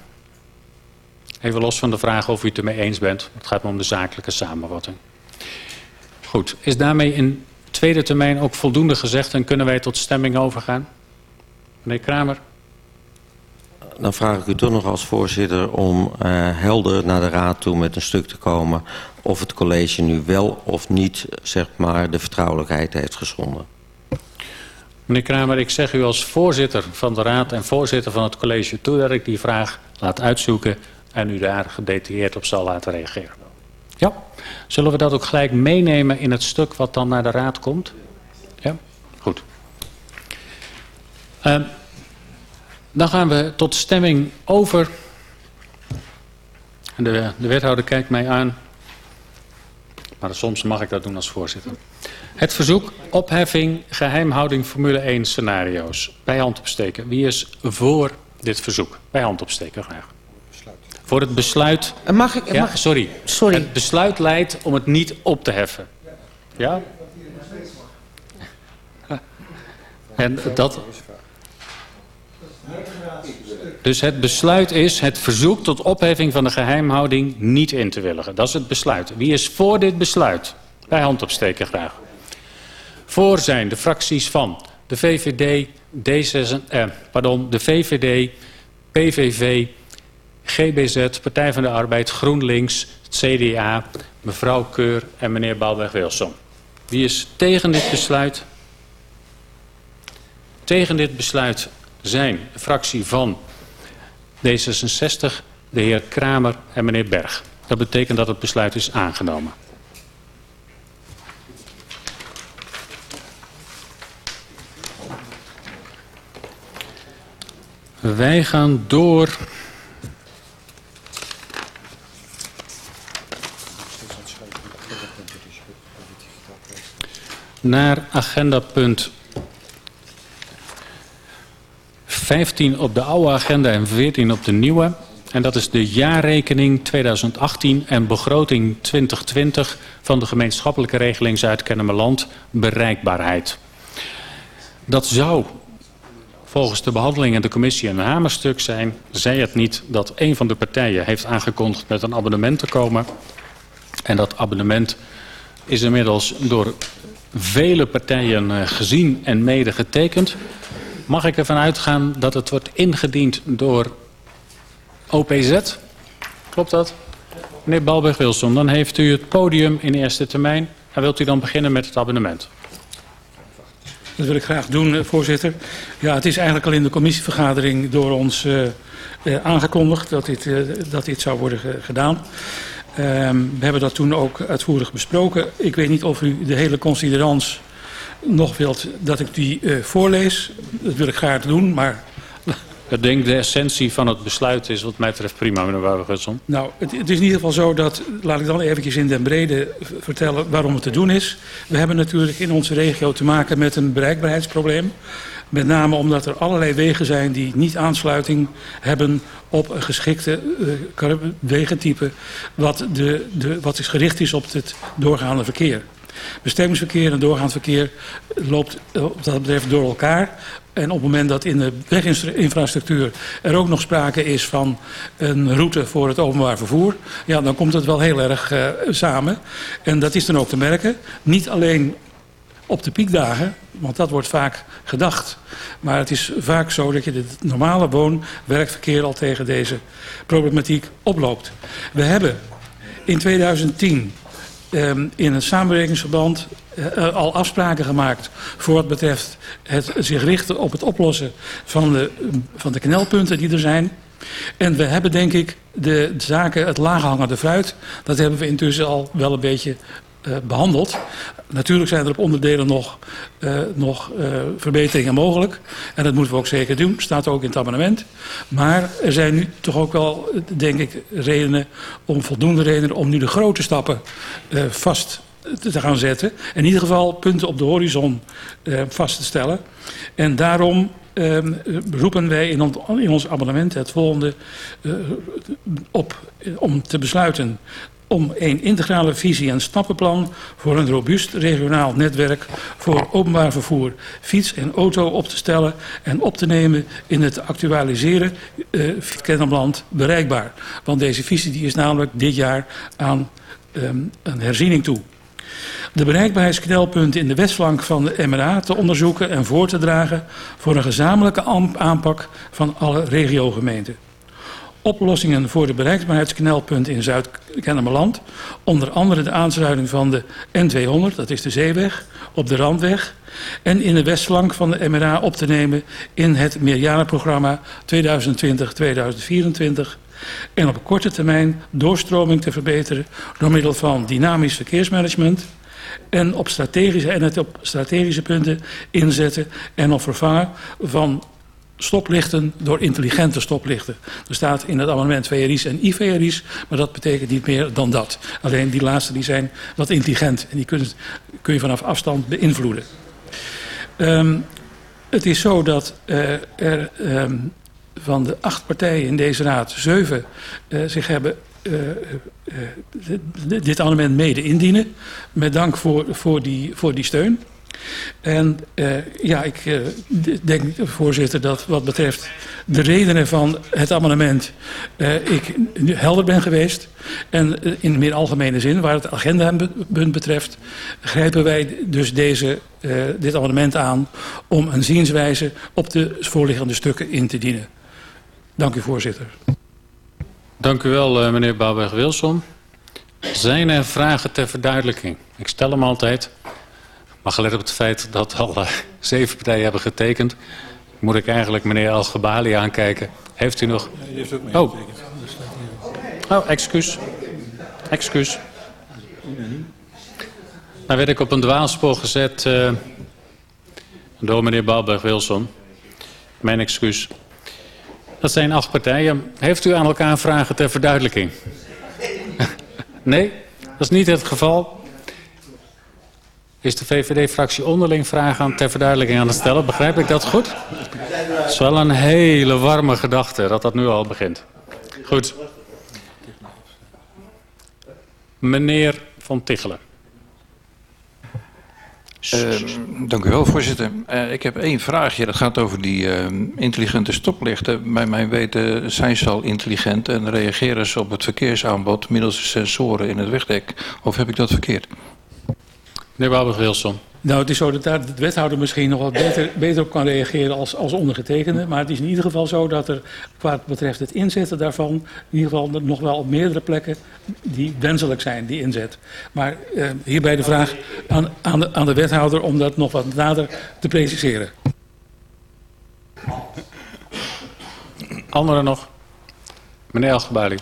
Even los van de vraag of u het ermee eens bent. Het gaat me om de zakelijke samenvatting. Goed, is daarmee in tweede termijn ook voldoende gezegd... en kunnen wij tot stemming overgaan? Meneer Kramer. Dan vraag ik u toch nog als voorzitter om uh, helder naar de raad toe met een stuk te komen... of het college nu wel of niet, zeg maar, de vertrouwelijkheid heeft geschonden. Meneer Kramer, ik zeg u als voorzitter van de raad en voorzitter van het college toe... dat ik die vraag laat uitzoeken en u daar gedetailleerd op zal laten reageren. Ja, zullen we dat ook gelijk meenemen in het stuk wat dan naar de raad komt? Ja, goed. Uh, dan gaan we tot stemming over. De, de wethouder kijkt mij aan. Maar soms mag ik dat doen als voorzitter. Het verzoek opheffing geheimhouding Formule 1 scenario's. Bij hand opsteken. Wie is voor dit verzoek? Bij hand opsteken graag. Voor het besluit... Mag ik... Ja, sorry. sorry. Het besluit leidt om het niet op te heffen. Ja? En dat... Dus het besluit is het verzoek tot opheffing van de geheimhouding niet in te willigen. Dat is het besluit. Wie is voor dit besluit? Bij hand opsteken graag. Voor zijn de fracties van de VVD, D6, eh, pardon, de VVD, PVV, GBZ, Partij van de Arbeid, GroenLinks, CDA, mevrouw Keur en meneer Balweg-Wilson. Wie is tegen dit besluit? Tegen dit besluit zijn fractie van D66, de heer Kramer en meneer Berg. Dat betekent dat het besluit is aangenomen. Wij gaan door naar agenda punt 15 op de oude agenda en 14 op de nieuwe. En dat is de jaarrekening 2018 en begroting 2020 van de gemeenschappelijke regeling Zuid-Kennemerland bereikbaarheid. Dat zou volgens de behandeling in de commissie een hamerstuk zijn. Zij het niet dat een van de partijen heeft aangekondigd met een abonnement te komen. En dat abonnement is inmiddels door vele partijen eh, gezien en mede getekend. Mag ik ervan uitgaan dat het wordt ingediend door OPZ? Klopt dat? Meneer Balberg-Wilson, dan heeft u het podium in eerste termijn. En wilt u dan beginnen met het abonnement? Dat wil ik graag doen, eh, voorzitter. Ja, het is eigenlijk al in de commissievergadering door ons uh, uh, aangekondigd dat dit, uh, dat dit zou worden gedaan. Um, we hebben dat toen ook uitvoerig besproken. Ik weet niet of u de hele considerans nog wilt dat ik die uh, voorlees. Dat wil ik graag doen, maar... Ik denk de essentie van het besluit is wat mij betreft prima, meneer Wouwer-Gutson. Nou, het, het, is in ieder geval zo dat, laat ik dan eventjes in den brede vertellen waarom het te doen is. We hebben natuurlijk in onze regio te maken met een bereikbaarheidsprobleem. Met name omdat er allerlei wegen zijn die niet aansluiting hebben op een geschikte uh, wegentype wat, de, de, wat is gericht is op het doorgaande verkeer. Bestemmingsverkeer en doorgaand verkeer loopt op dat betreft door elkaar. En op het moment dat in de weginfrastructuur er ook nog sprake is van een route voor het openbaar vervoer, ja, dan komt het wel heel erg uh, samen. En dat is dan ook te merken. Niet alleen op de piekdagen, want dat wordt vaak gedacht. Maar het is vaak zo dat je het normale woon-werkverkeer al tegen deze problematiek oploopt. We hebben in 2010 um, in een samenwerkingsverband uh, al afspraken gemaakt voor wat betreft het zich richten op het oplossen van de, van de knelpunten die er zijn. En we hebben denk ik de, zaken, het laaghangende fruit, dat hebben we intussen al wel een beetje uh, behandeld. Natuurlijk zijn er op onderdelen nog, uh, nog uh, verbeteringen mogelijk. En dat moeten we ook zeker doen. Staat ook in het amendement. Maar er zijn nu toch ook wel, denk ik, redenen om voldoende redenen om nu de grote stappen uh, vast te gaan zetten. In ieder geval punten op de horizon vast te stellen. En daarom um, roepen wij in ons abonnement het volgende op om te besluiten om een integrale visie en stappenplan voor een robuust regionaal netwerk voor openbaar vervoer, fiets en auto op te stellen en op te nemen in het actualiseren Kennemerland bereikbaar. Want deze visie die is namelijk dit jaar aan um, een herziening toe. De bereikbaarheidsknelpunten in de westflank van de MRA te onderzoeken en voor te dragen voor een gezamenlijke aanpak van alle regiogemeenten oplossingen voor de bereikbaarheidsknelpunten in Zuid-Kennemerland. Onder andere de aansluiting van de N200, dat is de zeeweg, op de Randweg. En in de westflank van de MRA op te nemen in het meerjarenprogramma 2020-2024. En op korte termijn doorstroming te verbeteren door middel van dynamisch verkeersmanagement en op strategische, en het op strategische punten inzetten en op vervangen van stoplichten door intelligente stoplichten. Er staat in het amendement VRI's en IVRI's, maar dat betekent niet meer dan dat. Alleen die laatste die zijn wat intelligent en die kun, kun je vanaf afstand beïnvloeden. Um, het is zo dat uh, er um, van de acht partijen in deze raad zeven uh, zich hebben uh, dit amendement mede indienen. Met dank voor, voor, die, voor die steun. En uh, ja, ik uh, denk, voorzitter, dat wat betreft de redenen van het amendement... Uh, ik helder ben geweest. En in meer algemene zin, waar het agendapunt betreft... grijpen wij dus deze, dit amendement aan om een zienswijze op de voorliggende stukken in te dienen. Dank u, voorzitter. Dank u wel, meneer Bouwberg-Wilson. Zijn er vragen ter verduidelijking? Ik stel hem altijd... Maar gelet op het feit dat al uh, zeven partijen hebben getekend... moet ik eigenlijk meneer Al-Gabali aankijken. Heeft u nog... Ja, heeft ook oh. oh, excuus. Excuus. Nou werd ik op een dwaalspoor gezet uh, door meneer Balberg-Wilson. Mijn excuus. Dat zijn acht partijen. Heeft u aan elkaar vragen ter verduidelijking? nee, dat is niet het geval. Is de VVD-fractie onderling vragen aan, ter verduidelijking aan het stellen? Begrijp ik dat goed? Het is wel een hele warme gedachte dat dat nu al begint. Goed. Meneer Van Tichelen. Uh, dank u wel, voorzitter. Uh, ik heb één vraagje. Dat gaat over die uh, intelligente stoplichten. Bij mijn weten zijn ze al intelligent en reageren ze op het verkeersaanbod middels sensoren in het wegdek. Of heb ik dat verkeerd? Meneer Babers-Wilson. Nou, het is zo dat daar de wethouder misschien nog wat beter, beter op kan reageren als, als ondergetekende. Maar het is in ieder geval zo dat er, wat betreft het inzetten daarvan, in ieder geval nog wel op meerdere plekken die wenselijk zijn, die inzet. Maar eh, hierbij de vraag aan, aan, de, aan de wethouder om dat nog wat nader te preciseren. Anderen nog? Meneer Algebali.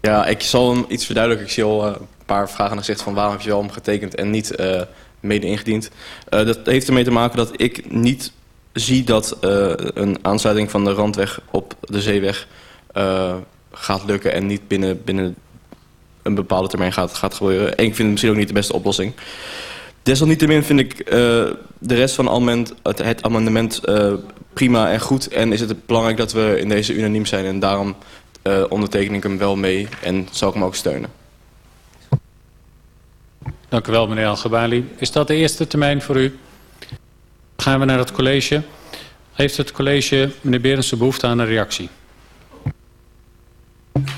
Ja, ik zal hem iets verduidelijken. Ik zie al uh, paar vragen aan gezegd van waarom heb je wel omgetekend en niet uh, mede ingediend. Uh, dat heeft ermee te maken dat ik niet zie dat een aansluiting van de randweg op de zeeweg gaat lukken en niet binnen, binnen een bepaalde termijn gaat, gaat gebeuren. En ik vind het misschien ook niet de beste oplossing. Desalniettemin vind ik de rest van het, het amendement prima en goed. En is het belangrijk dat we in deze unaniem zijn en daarom uh, onderteken ik hem wel mee en zal ik hem ook steunen. Dank u wel, meneer Algebali. Is dat de eerste termijn voor u? Gaan we naar het college. Heeft het college, meneer Berensen, behoefte aan een reactie?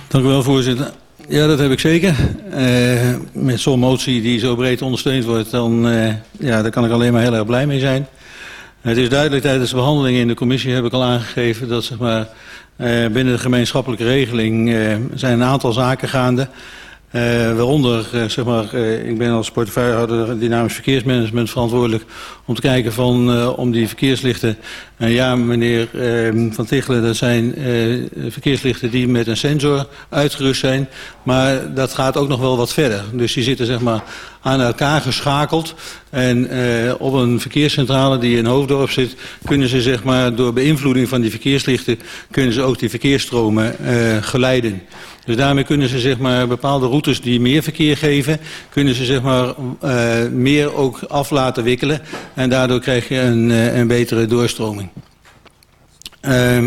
Dank u wel, voorzitter. Ja, dat heb ik zeker. Uh, met zo'n motie die zo breed ondersteund wordt, dan uh, ja, daar kan ik alleen maar heel erg blij mee zijn. Het is duidelijk tijdens de behandeling in de commissie heb ik al aangegeven dat zeg maar, uh, binnen de gemeenschappelijke regeling zijn een aantal zaken gaande. Uh, waaronder, uh, zeg maar, uh, ik ben als portefeuillehouder dynamisch verkeersmanagement verantwoordelijk om te kijken van, om die verkeerslichten. Uh, ja, meneer uh, Van Tichelen, dat zijn verkeerslichten die met een sensor uitgerust zijn. Maar dat gaat ook nog wel wat verder. Dus die zitten, zeg maar, aan elkaar geschakeld. En op een verkeerscentrale die in Hoofddorp zit, kunnen ze, zeg maar, door beïnvloeding van die verkeerslichten, kunnen ze ook die verkeersstromen geleiden. Dus daarmee kunnen ze zeg maar, bepaalde routes die meer verkeer geven, kunnen ze zeg maar, uh, meer ook af laten wikkelen. En daardoor krijg je een, uh, een betere doorstroming. Uh,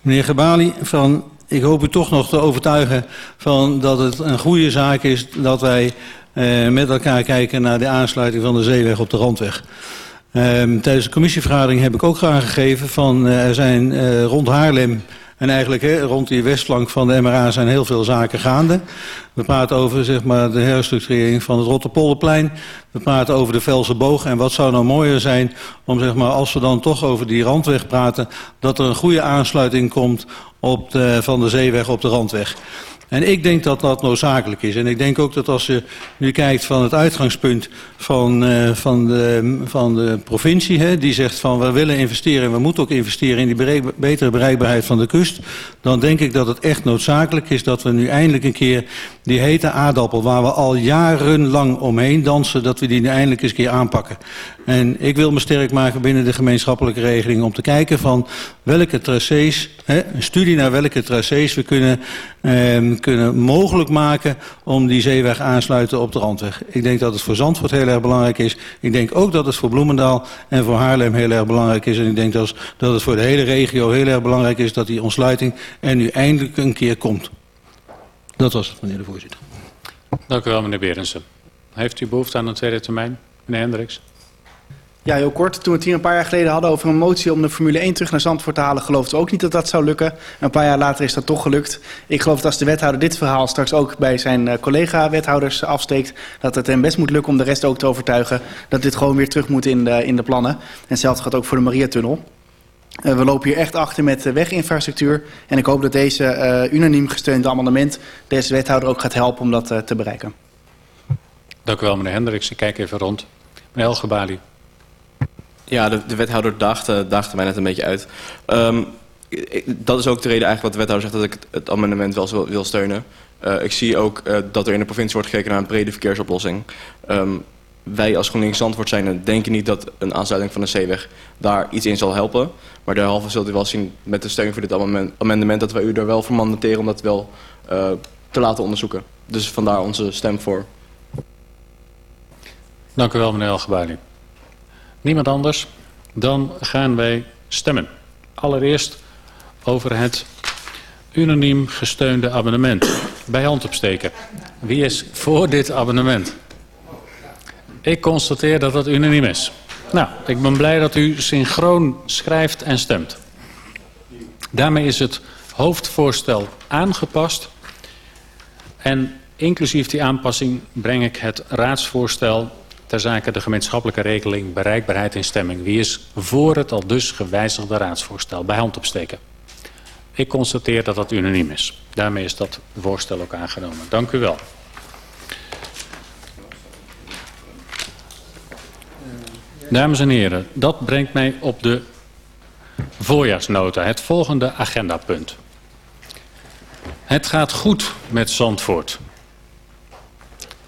meneer Gebali, van, ik hoop u toch nog te overtuigen van dat het een goede zaak is dat wij uh, met elkaar kijken naar de aansluiting van de zeeweg op de randweg. Uh, tijdens de commissievergadering heb ik ook aangegeven van er zijn rond Haarlem en eigenlijk he, rond die westflank van de MRA zijn heel veel zaken gaande. We praten over zeg maar, de herstructurering van het Rotterpolderplein. We praten over de Velse Boog. En wat zou nou mooier zijn om, zeg maar, als we dan toch over die randweg praten... dat er een goede aansluiting komt op de, van de zeeweg op de randweg. En ik denk dat dat noodzakelijk is. En ik denk ook dat als je nu kijkt van het uitgangspunt van, uh, van, de, van de provincie... Hè, die zegt van we willen investeren en we moeten ook investeren in die betere bereikbaarheid van de kust... dan denk ik dat het echt noodzakelijk is dat we nu eindelijk een keer die hete aardappel... waar we al jarenlang omheen dansen, dat we die eindelijk eens een keer aanpakken. En ik wil me sterk maken binnen de gemeenschappelijke regeling om te kijken van welke tracés, hè, een studie naar welke tracés we kunnen, eh, kunnen mogelijk maken om die zeeweg aansluiten op de randweg. Ik denk dat het voor Zandvoort heel erg belangrijk is. Ik denk ook dat het voor Bloemendaal en voor Haarlem heel erg belangrijk is. En ik denk dat het voor de hele regio heel erg belangrijk is dat die ontsluiting er nu eindelijk een keer komt. Dat was het, meneer de voorzitter. Dank u wel, meneer Berensen. Heeft u behoefte aan een tweede termijn, meneer Hendricks? Ja, heel kort. Toen we het hier een paar jaar geleden hadden over een motie om de Formule 1 terug naar Zandvoort te halen, geloofden we ook niet dat dat zou lukken. Een paar jaar later is dat toch gelukt. Ik geloof dat als de wethouder dit verhaal straks ook bij zijn eh, collega-wethouders afsteekt, dat het hem best moet lukken om de rest ook te overtuigen dat dit gewoon weer terug moet in de, in de plannen. En hetzelfde gaat ook voor de Mariatunnel. Uh, we lopen hier echt achter met de weginfrastructuur. En ik hoop dat deze uh, unaniem gesteunde amendement deze wethouder ook gaat helpen om dat uh, te bereiken. Dank u wel, meneer Hendricks. Ik kijk even rond. Meneer Elgebali. Ja, de, de wethouder daagde, daagde mij net een beetje uit. Um, dat is ook de reden eigenlijk wat de wethouder zegt dat ik het, het amendement wel wil, wil steunen. Uh, ik zie ook uh, dat er in de provincie wordt gekeken naar een brede verkeersoplossing. Um, wij als GroenLinks Zandvoort zijn denken niet dat een aansluiting van de zeeweg daar iets in zal helpen. Maar derhalve zult u wel zien met de steun voor dit amendement dat wij u er wel voor mandateren om dat wel uh, te laten onderzoeken. Dus vandaar onze stem voor. Dank u wel meneer Algebali. Niemand anders? Dan gaan wij stemmen. Allereerst over het unaniem gesteunde abonnement. Bij hand opsteken. Wie is voor dit abonnement? Ik constateer dat het unaniem is. Nou, ik ben blij dat u synchroon schrijft en stemt. Daarmee is het hoofdvoorstel aangepast. En inclusief die aanpassing breng ik het raadsvoorstel ter zake de gemeenschappelijke regeling bereikbaarheid in stemming. Wie is voor het al dus gewijzigde raadsvoorstel? Bij hand opsteken. Ik constateer dat dat unaniem is. Daarmee is dat voorstel ook aangenomen. Dank u wel. Dames en heren, dat brengt mij op de voorjaarsnota, het volgende agendapunt. Het gaat goed met Zandvoort.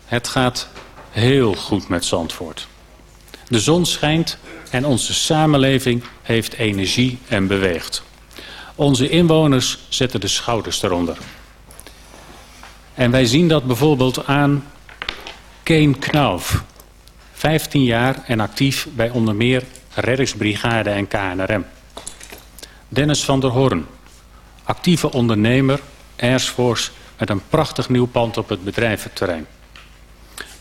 Het gaat heel goed met Zandvoort. De zon schijnt en onze samenleving heeft energie en beweegt. Onze inwoners zetten de schouders eronder. En wij zien dat bijvoorbeeld aan Keen Knauf. 15 jaar en actief bij onder meer Reddingsbrigade en KNRM. Dennis van der Hoorn, actieve ondernemer, Airsforce met een prachtig nieuw pand op het bedrijventerrein.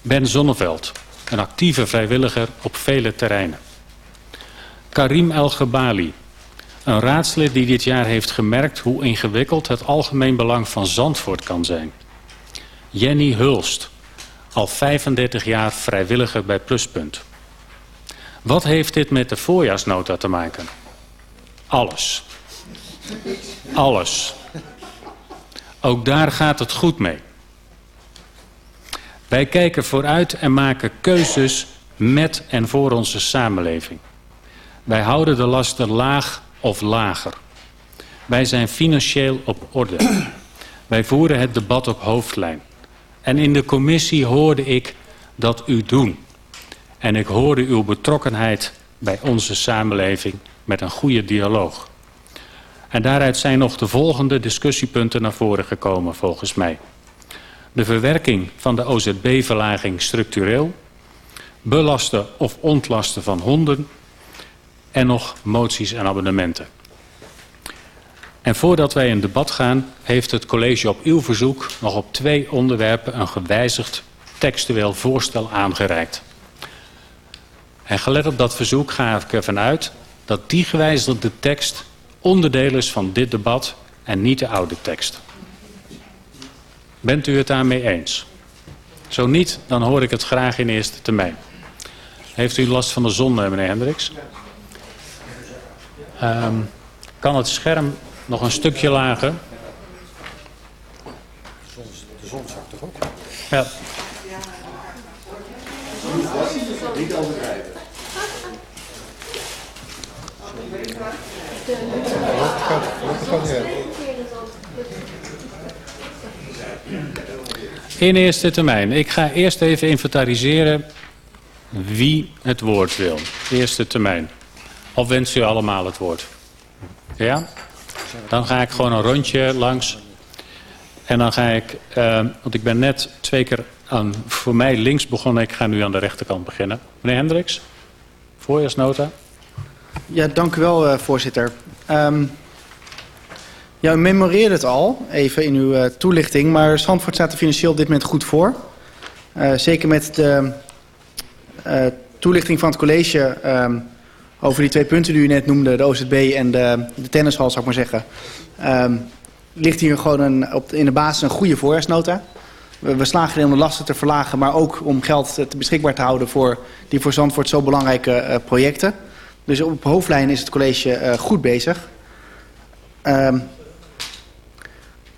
Ben Zonneveld, een actieve vrijwilliger op vele terreinen. Karim El-Gebali, een raadslid die dit jaar heeft gemerkt hoe ingewikkeld het algemeen belang van Zandvoort kan zijn. Jenny Hulst, al 35 jaar vrijwilliger bij Pluspunt. Wat heeft dit met de voorjaarsnota te maken? Alles. Alles. Ook daar gaat het goed mee. Wij kijken vooruit en maken keuzes met en voor onze samenleving. Wij houden de lasten laag of lager. Wij zijn financieel op orde. Wij voeren het debat op hoofdlijn. En in de commissie hoorde ik dat u doen. En ik hoorde uw betrokkenheid bij onze samenleving met een goede dialoog. En daaruit zijn nog de volgende discussiepunten naar voren gekomen volgens mij. De verwerking van de OZB-verlaging structureel. Belasten of ontlasten van honden. En nog moties en abonnementen. En voordat wij in debat gaan, heeft het college op uw verzoek nog op twee onderwerpen een gewijzigd textueel voorstel aangereikt. En gelet op dat verzoek ga ik ervan uit dat die gewijzigde tekst onderdeel is van dit debat en niet de oude tekst. Bent u het daarmee eens? Zo niet, dan hoor ik het graag in eerste termijn. Heeft u last van de zon, eh, meneer Hendricks? Um, kan het scherm nog een stukje lager? De zon zakt toch ook? Ja. Niet overdrijven. In eerste termijn. Ik ga eerst even inventariseren wie het woord wil. Eerste termijn. Of wenst u allemaal het woord? Ja? Dan ga ik gewoon een rondje langs. En dan ga ik, uh, want ik ben net twee keer aan, voor mij links begonnen. Ik ga nu aan de rechterkant beginnen. Meneer Hendricks, voorjaarsnota. Ja, dank u wel, uh, voorzitter. Um, ja, memoreerde het al, even in uw uh, toelichting. Maar Zandvoort staat er financieel op dit moment goed voor. Uh, zeker met de toelichting van het college ehm, over die twee punten die u net noemde, de OZB en de, de tennishal, zou ik maar zeggen, ehm, ligt hier gewoon een, op, in de basis een goede voorjaarsnota. We, slagen erin om de lasten te verlagen, maar ook om geld te beschikbaar te houden voor die voor Zandvoort zo belangrijke eh, projecten. Dus op hoofdlijn is het college eh, goed bezig. Ehm,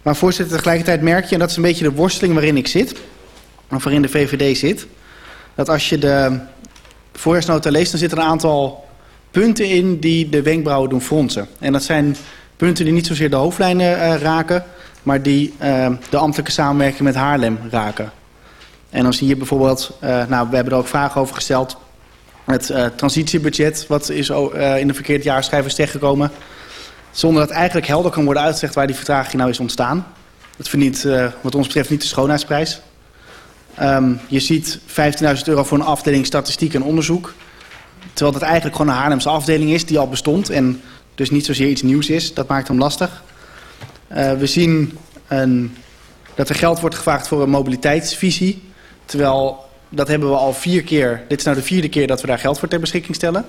maar voorzitter, tegelijkertijd merk je, en dat is een beetje de worsteling waarin ik zit, of waarin de VVD zit, dat als je de voorjaarsnota leest, dan zitten er een aantal punten in die de wenkbrauwen doen fronsen. En dat zijn punten die niet zozeer de hoofdlijnen uh, raken, maar die uh, de ambtelijke samenwerking met Haarlem raken. En dan zie je bijvoorbeeld, uh, nou we hebben er ook vragen over gesteld, het transitiebudget, wat is in een verkeerd jaarschrijvers terechtgekomen, zonder dat eigenlijk helder kan worden uitgelegd waar die vertraging nou is ontstaan. Dat verdient wat ons betreft niet de schoonheidsprijs. Um, je ziet 15.000 euro voor een afdeling statistiek en onderzoek. Terwijl dat eigenlijk gewoon een Haarlemse afdeling is die al bestond en dus niet zozeer iets nieuws is. Dat maakt hem lastig. Uh, we zien een, dat er geld wordt gevraagd voor een mobiliteitsvisie. Terwijl dat hebben we al vier keer. Dit is nou de vierde keer dat we daar geld voor ter beschikking stellen.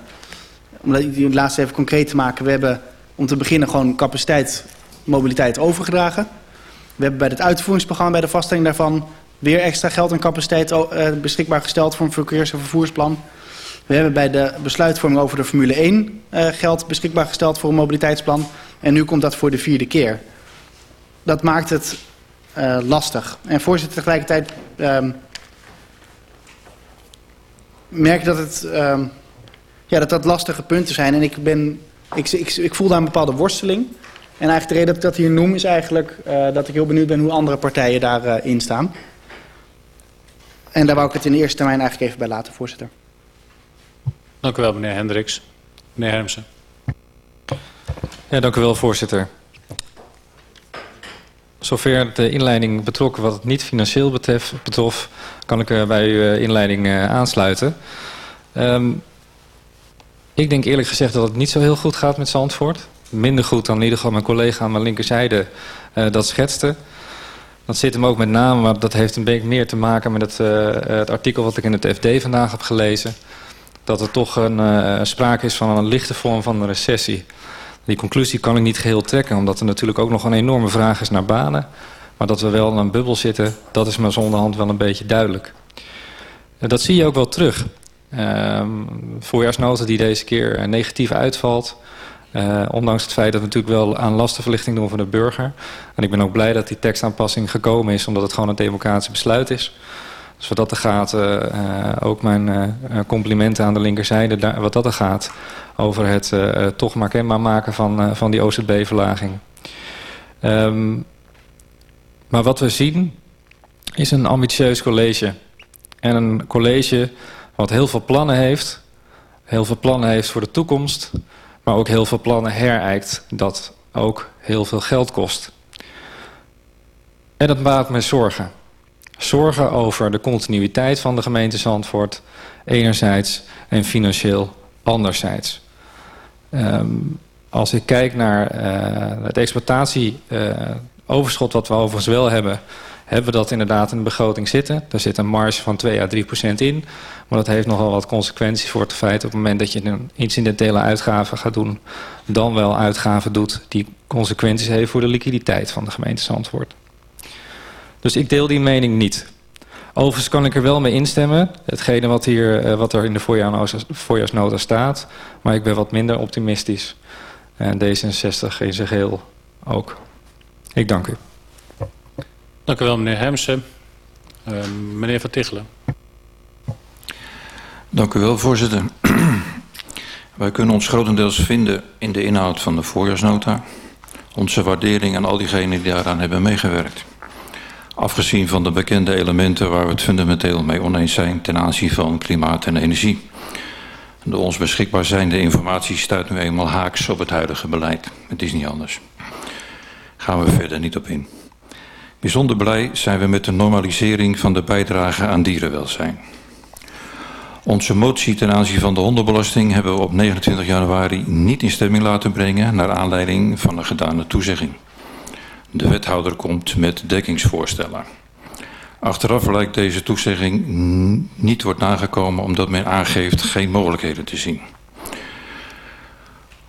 Om die laatste even concreet te maken. We hebben om te beginnen gewoon capaciteit mobiliteit overgedragen. We hebben bij het uitvoeringsprogramma, bij de vaststelling daarvan... weer extra geld en capaciteit uh, beschikbaar gesteld voor een verkeers- en vervoersplan. We hebben bij de besluitvorming over de Formule 1 uh, geld beschikbaar gesteld voor een mobiliteitsplan. En nu komt dat voor de vierde keer. Dat maakt het uh, lastig. En voorzitter, tegelijkertijd um, merk dat het um, ja, dat dat lastige punten zijn. En ik, ben, ik, ik, ik voel daar een bepaalde worsteling. En eigenlijk de reden dat ik dat hier noem is eigenlijk uh, dat ik heel benieuwd ben hoe andere partijen daarin uh, staan. En daar wou ik het in de eerste termijn eigenlijk even bij laten, voorzitter. Dank u wel, meneer Hendricks. Meneer Hermsen. Ja, dank u wel, voorzitter. Zover de inleiding betrokken wat het niet financieel betreft, betrof, kan ik bij uw inleiding uh, aansluiten. Um, ik denk eerlijk gezegd dat het niet zo heel goed gaat met Zandvoort. Minder goed dan in ieder geval mijn collega aan mijn linkerzijde uh, dat schetste. Dat zit hem ook met name, maar dat heeft een beetje meer te maken met het artikel wat ik in het FD vandaag heb gelezen dat er toch een, uh, sprake is van een lichte vorm van een recessie. Die conclusie kan ik niet geheel trekken, omdat er natuurlijk ook nog een enorme vraag is naar banen. Maar dat we wel in een bubbel zitten, dat is maar zonder hand wel een beetje duidelijk. En dat zie je ook wel terug. Uh, voorjaarsnota die deze keer negatief uitvalt. Uh, ondanks het feit dat we natuurlijk wel aan lastenverlichting doen voor de burger. En ik ben ook blij dat die tekstaanpassing gekomen is, omdat het gewoon een democratisch besluit is. Dus wat dat er gaat, uh, ook mijn uh, complimenten aan de linkerzijde, daar, wat dat er gaat, over het toch maar kenbaar maken van, van die OZB-verlaging. Um, maar wat we zien is een ambitieus college. En een college wat heel veel plannen heeft, heel veel plannen heeft voor de toekomst, maar ook heel veel plannen herijkt dat ook heel veel geld kost. En dat baart mij zorgen zorgen over de continuïteit van de gemeente Zandvoort enerzijds en financieel anderzijds. Um, als ik kijk naar uh, het exploitatieoverschot uh, wat we overigens wel hebben, hebben we dat inderdaad in de begroting zitten. Daar zit een marge van 2 à 3 procent in. Maar dat heeft nogal wat consequenties voor het feit op het moment dat je een incidentele uitgaven gaat doen, dan wel uitgaven doet die consequenties heeft voor de liquiditeit van de gemeente Zandvoort. Dus ik deel die mening niet. Overigens kan ik er wel mee instemmen. Hetgene wat, hier, wat er in de voorjaarsnota staat. Maar ik ben wat minder optimistisch. En D66 in zijn geheel ook. Ik dank u. Dank u wel, meneer Hermsen. Uh, meneer Van Tichelen. Dank u wel, voorzitter. Wij kunnen ons grotendeels vinden in de inhoud van de voorjaarsnota. Onze waardering aan al diegenen die daaraan hebben meegewerkt. Afgezien van de bekende elementen waar we het fundamenteel mee oneens zijn ten aanzien van klimaat en energie. De ons beschikbaar zijnde informatie stuit nu eenmaal haaks op het huidige beleid. Het is niet anders. Gaan we verder niet op in. Bijzonder blij zijn we met de normalisering van de bijdrage aan dierenwelzijn. Onze motie ten aanzien van de hondenbelasting hebben we op 29 januari niet in stemming laten brengen naar aanleiding van een gedane toezegging. De wethouder komt met dekkingsvoorstellen. Achteraf lijkt deze toezegging niet wordt nagekomen omdat men aangeeft geen mogelijkheden te zien.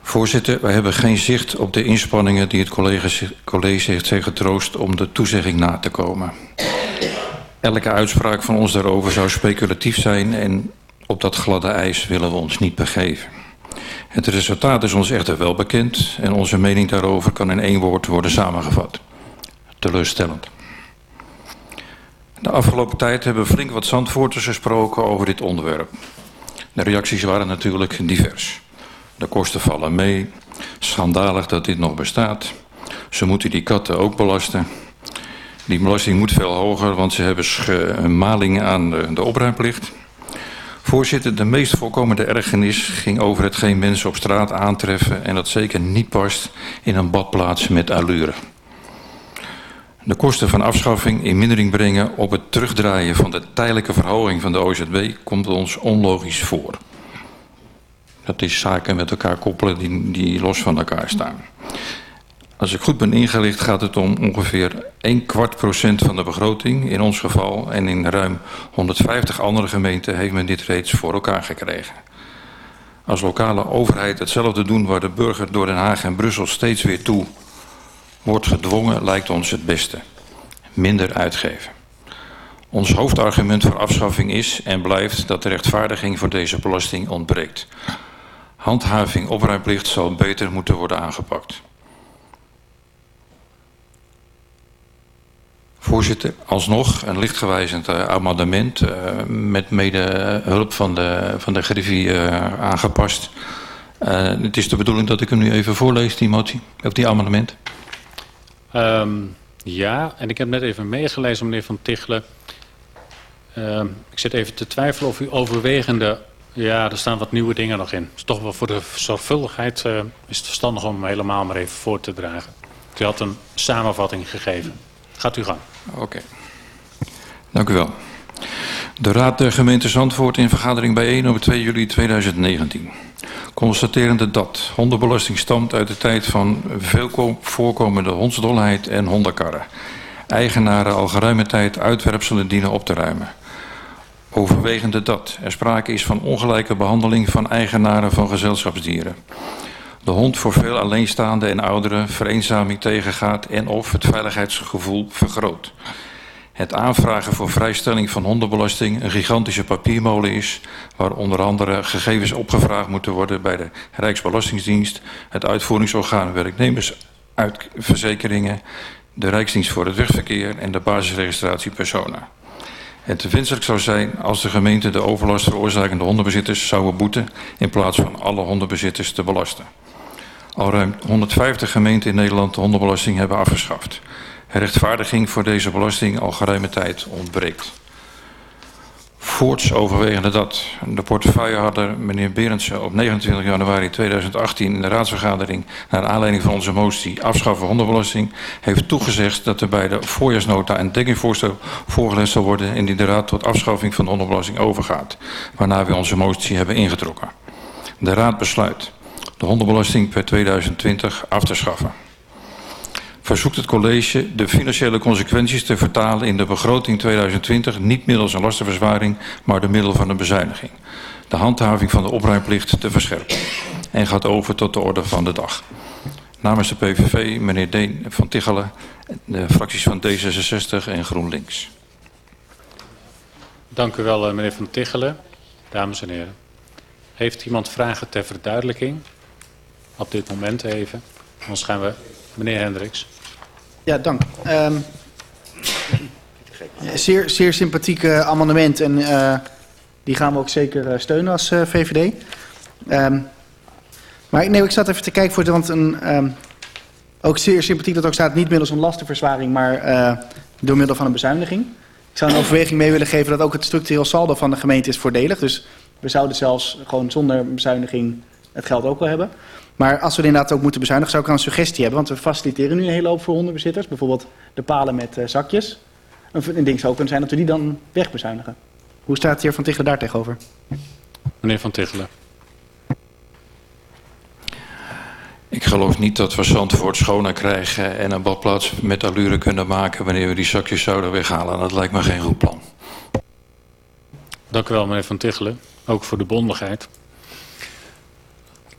Voorzitter, wij hebben geen zicht op de inspanningen die het college, heeft getroost om de toezegging na te komen. Elke uitspraak van ons daarover zou speculatief zijn en op dat gladde ijs willen we ons niet begeven. Het resultaat is ons echter wel bekend en onze mening daarover kan in één woord worden samengevat. Teleurstellend. De afgelopen tijd hebben flink wat Zandvoorters gesproken over dit onderwerp. De reacties waren natuurlijk divers. De kosten vallen mee. Schandalig dat dit nog bestaat. Ze moeten die katten ook belasten. Die belasting moet veel hoger, want ze hebben een maling aan de opruimplicht. Voorzitter, de meest voorkomende ergernis ging over hetgeen mensen op straat aantreffen... en dat zeker niet past in een badplaats met allure. De kosten van afschaffing in mindering brengen op het terugdraaien van de tijdelijke verhoging van de OZB komt ons onlogisch voor. Dat is zaken met elkaar koppelen die, die los van elkaar staan. Als ik goed ben ingelicht gaat het om ongeveer 1 kwart procent van de begroting in ons geval. En in ruim 150 andere gemeenten heeft men dit reeds voor elkaar gekregen. Als lokale overheid hetzelfde doen waar de burger door Den Haag en Brussel steeds weer toe wordt gedwongen, lijkt ons het beste. Minder uitgeven. Ons hoofdargument voor afschaffing is en blijft dat de rechtvaardiging voor deze belasting ontbreekt. Handhaving opruimplicht zal beter moeten worden aangepakt. Voorzitter, alsnog een lichtgewijzend uh, amendement uh, met mede hulp van de, van de griffie aangepast. Het is de bedoeling dat ik hem nu even voorlees, die motie, of die amendement. Um, ja, en ik heb net even meegelezen, meneer Van Tichelen. Uh, ik zit even te twijfelen of u overwegende... Ja, er staan wat nieuwe dingen nog in. Dus toch wel voor de zorgvuldigheid is het verstandig om hem helemaal maar even voor te dragen. U had een samenvatting gegeven. Gaat u gang. Oké. Okay. Dank u wel. De Raad der Gemeente Zandvoort in vergadering bijeen op 2 juli 2019. Constaterende dat hondenbelasting stamt uit de tijd van veel voorkomende hondsdolheid en hondenkarren. Eigenaren al geruime tijd uitwerpselen dienen op te ruimen. Overwegende dat er sprake is van ongelijke behandeling van eigenaren van gezelschapsdieren. De hond voor veel alleenstaande en ouderen vereenzaming tegengaat en of het veiligheidsgevoel vergroot. Het aanvragen voor vrijstelling van hondenbelasting een gigantische papiermolen is, waar onder andere gegevens opgevraagd moeten worden bij de Rijksbelastingdienst, het uitvoeringsorgaan werknemersuitverzekeringen, de Rijksdienst voor het wegverkeer en de basisregistratie persona. Het wenselijk zou zijn als de gemeente de overlast veroorzakende hondenbezitters zouden boeten in plaats van alle hondenbezitters te belasten. Al ruim 150 gemeenten in Nederland de hondenbelasting hebben afgeschaft. Rechtvaardiging voor deze belasting al geruime tijd ontbreekt. Voorts overwegende dat de portefeuillehouder meneer Berendsen op 29 januari 2018 in de raadsvergadering naar aanleiding van onze motie afschaffen hondenbelasting heeft toegezegd dat er bij de voorjaarsnota een dekkingvoorstel voorgelegd zal worden indien de raad tot afschaffing van de hondenbelasting overgaat, waarna we onze motie hebben ingetrokken. De raad besluit de hondenbelasting per 2020 af te schaffen verzoekt het college de financiële consequenties te vertalen in de begroting 2020 niet middels een lastenverzwaring, maar door middel van een bezuiniging. De handhaving van de opruimplicht te verscherpen. En gaat over tot de orde van de dag. Namens de PVV, meneer Deen van Tichelen, de fracties van D66 en GroenLinks. Dank u wel, meneer van Tichelen. Dames en heren. Heeft iemand vragen ter verduidelijking? Op dit moment even. Anders gaan we... Meneer Hendricks. Ja, dank. Um, zeer, zeer sympathieke amendement en uh, die gaan we ook zeker uh, steunen als uh, VVD. Um, maar nee, ik zat even te kijken voor, want een, um, ook zeer sympathiek dat ook staat niet middels een lastenverzwaring, maar door middel van een bezuiniging. Ik zou een overweging mee willen geven dat ook het structureel saldo van de gemeente is voordelig. Dus we zouden zelfs gewoon zonder bezuiniging het geld ook wel hebben. Maar als we inderdaad ook moeten bezuinigen, zou ik een suggestie hebben. Want we faciliteren nu een hele hoop voor hondenbezitters. Bijvoorbeeld de palen met uh, zakjes. Een, een ding zou kunnen zijn dat we die dan wegbezuinigen. Hoe staat de heer Van Tichelen daar tegenover? Meneer Van Tichelen. Ik geloof niet dat we Zandvoort schoner krijgen en een badplaats met allure kunnen maken wanneer we die zakjes zouden weghalen. Dat lijkt me geen goed plan. Dank u wel, meneer Van Tichelen. Ook voor de bondigheid.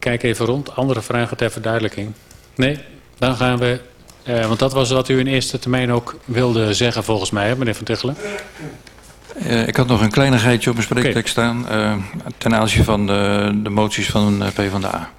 Kijk even rond. Andere vragen ter verduidelijking? Nee? Dan gaan we... eh, want dat was wat u in eerste termijn ook wilde zeggen volgens mij, hè, meneer Van Tichelen. Eh, ik had nog een kleinigheidje op mijn spreektekst staan eh, ten aanzien van de, de moties van eh, PvdA.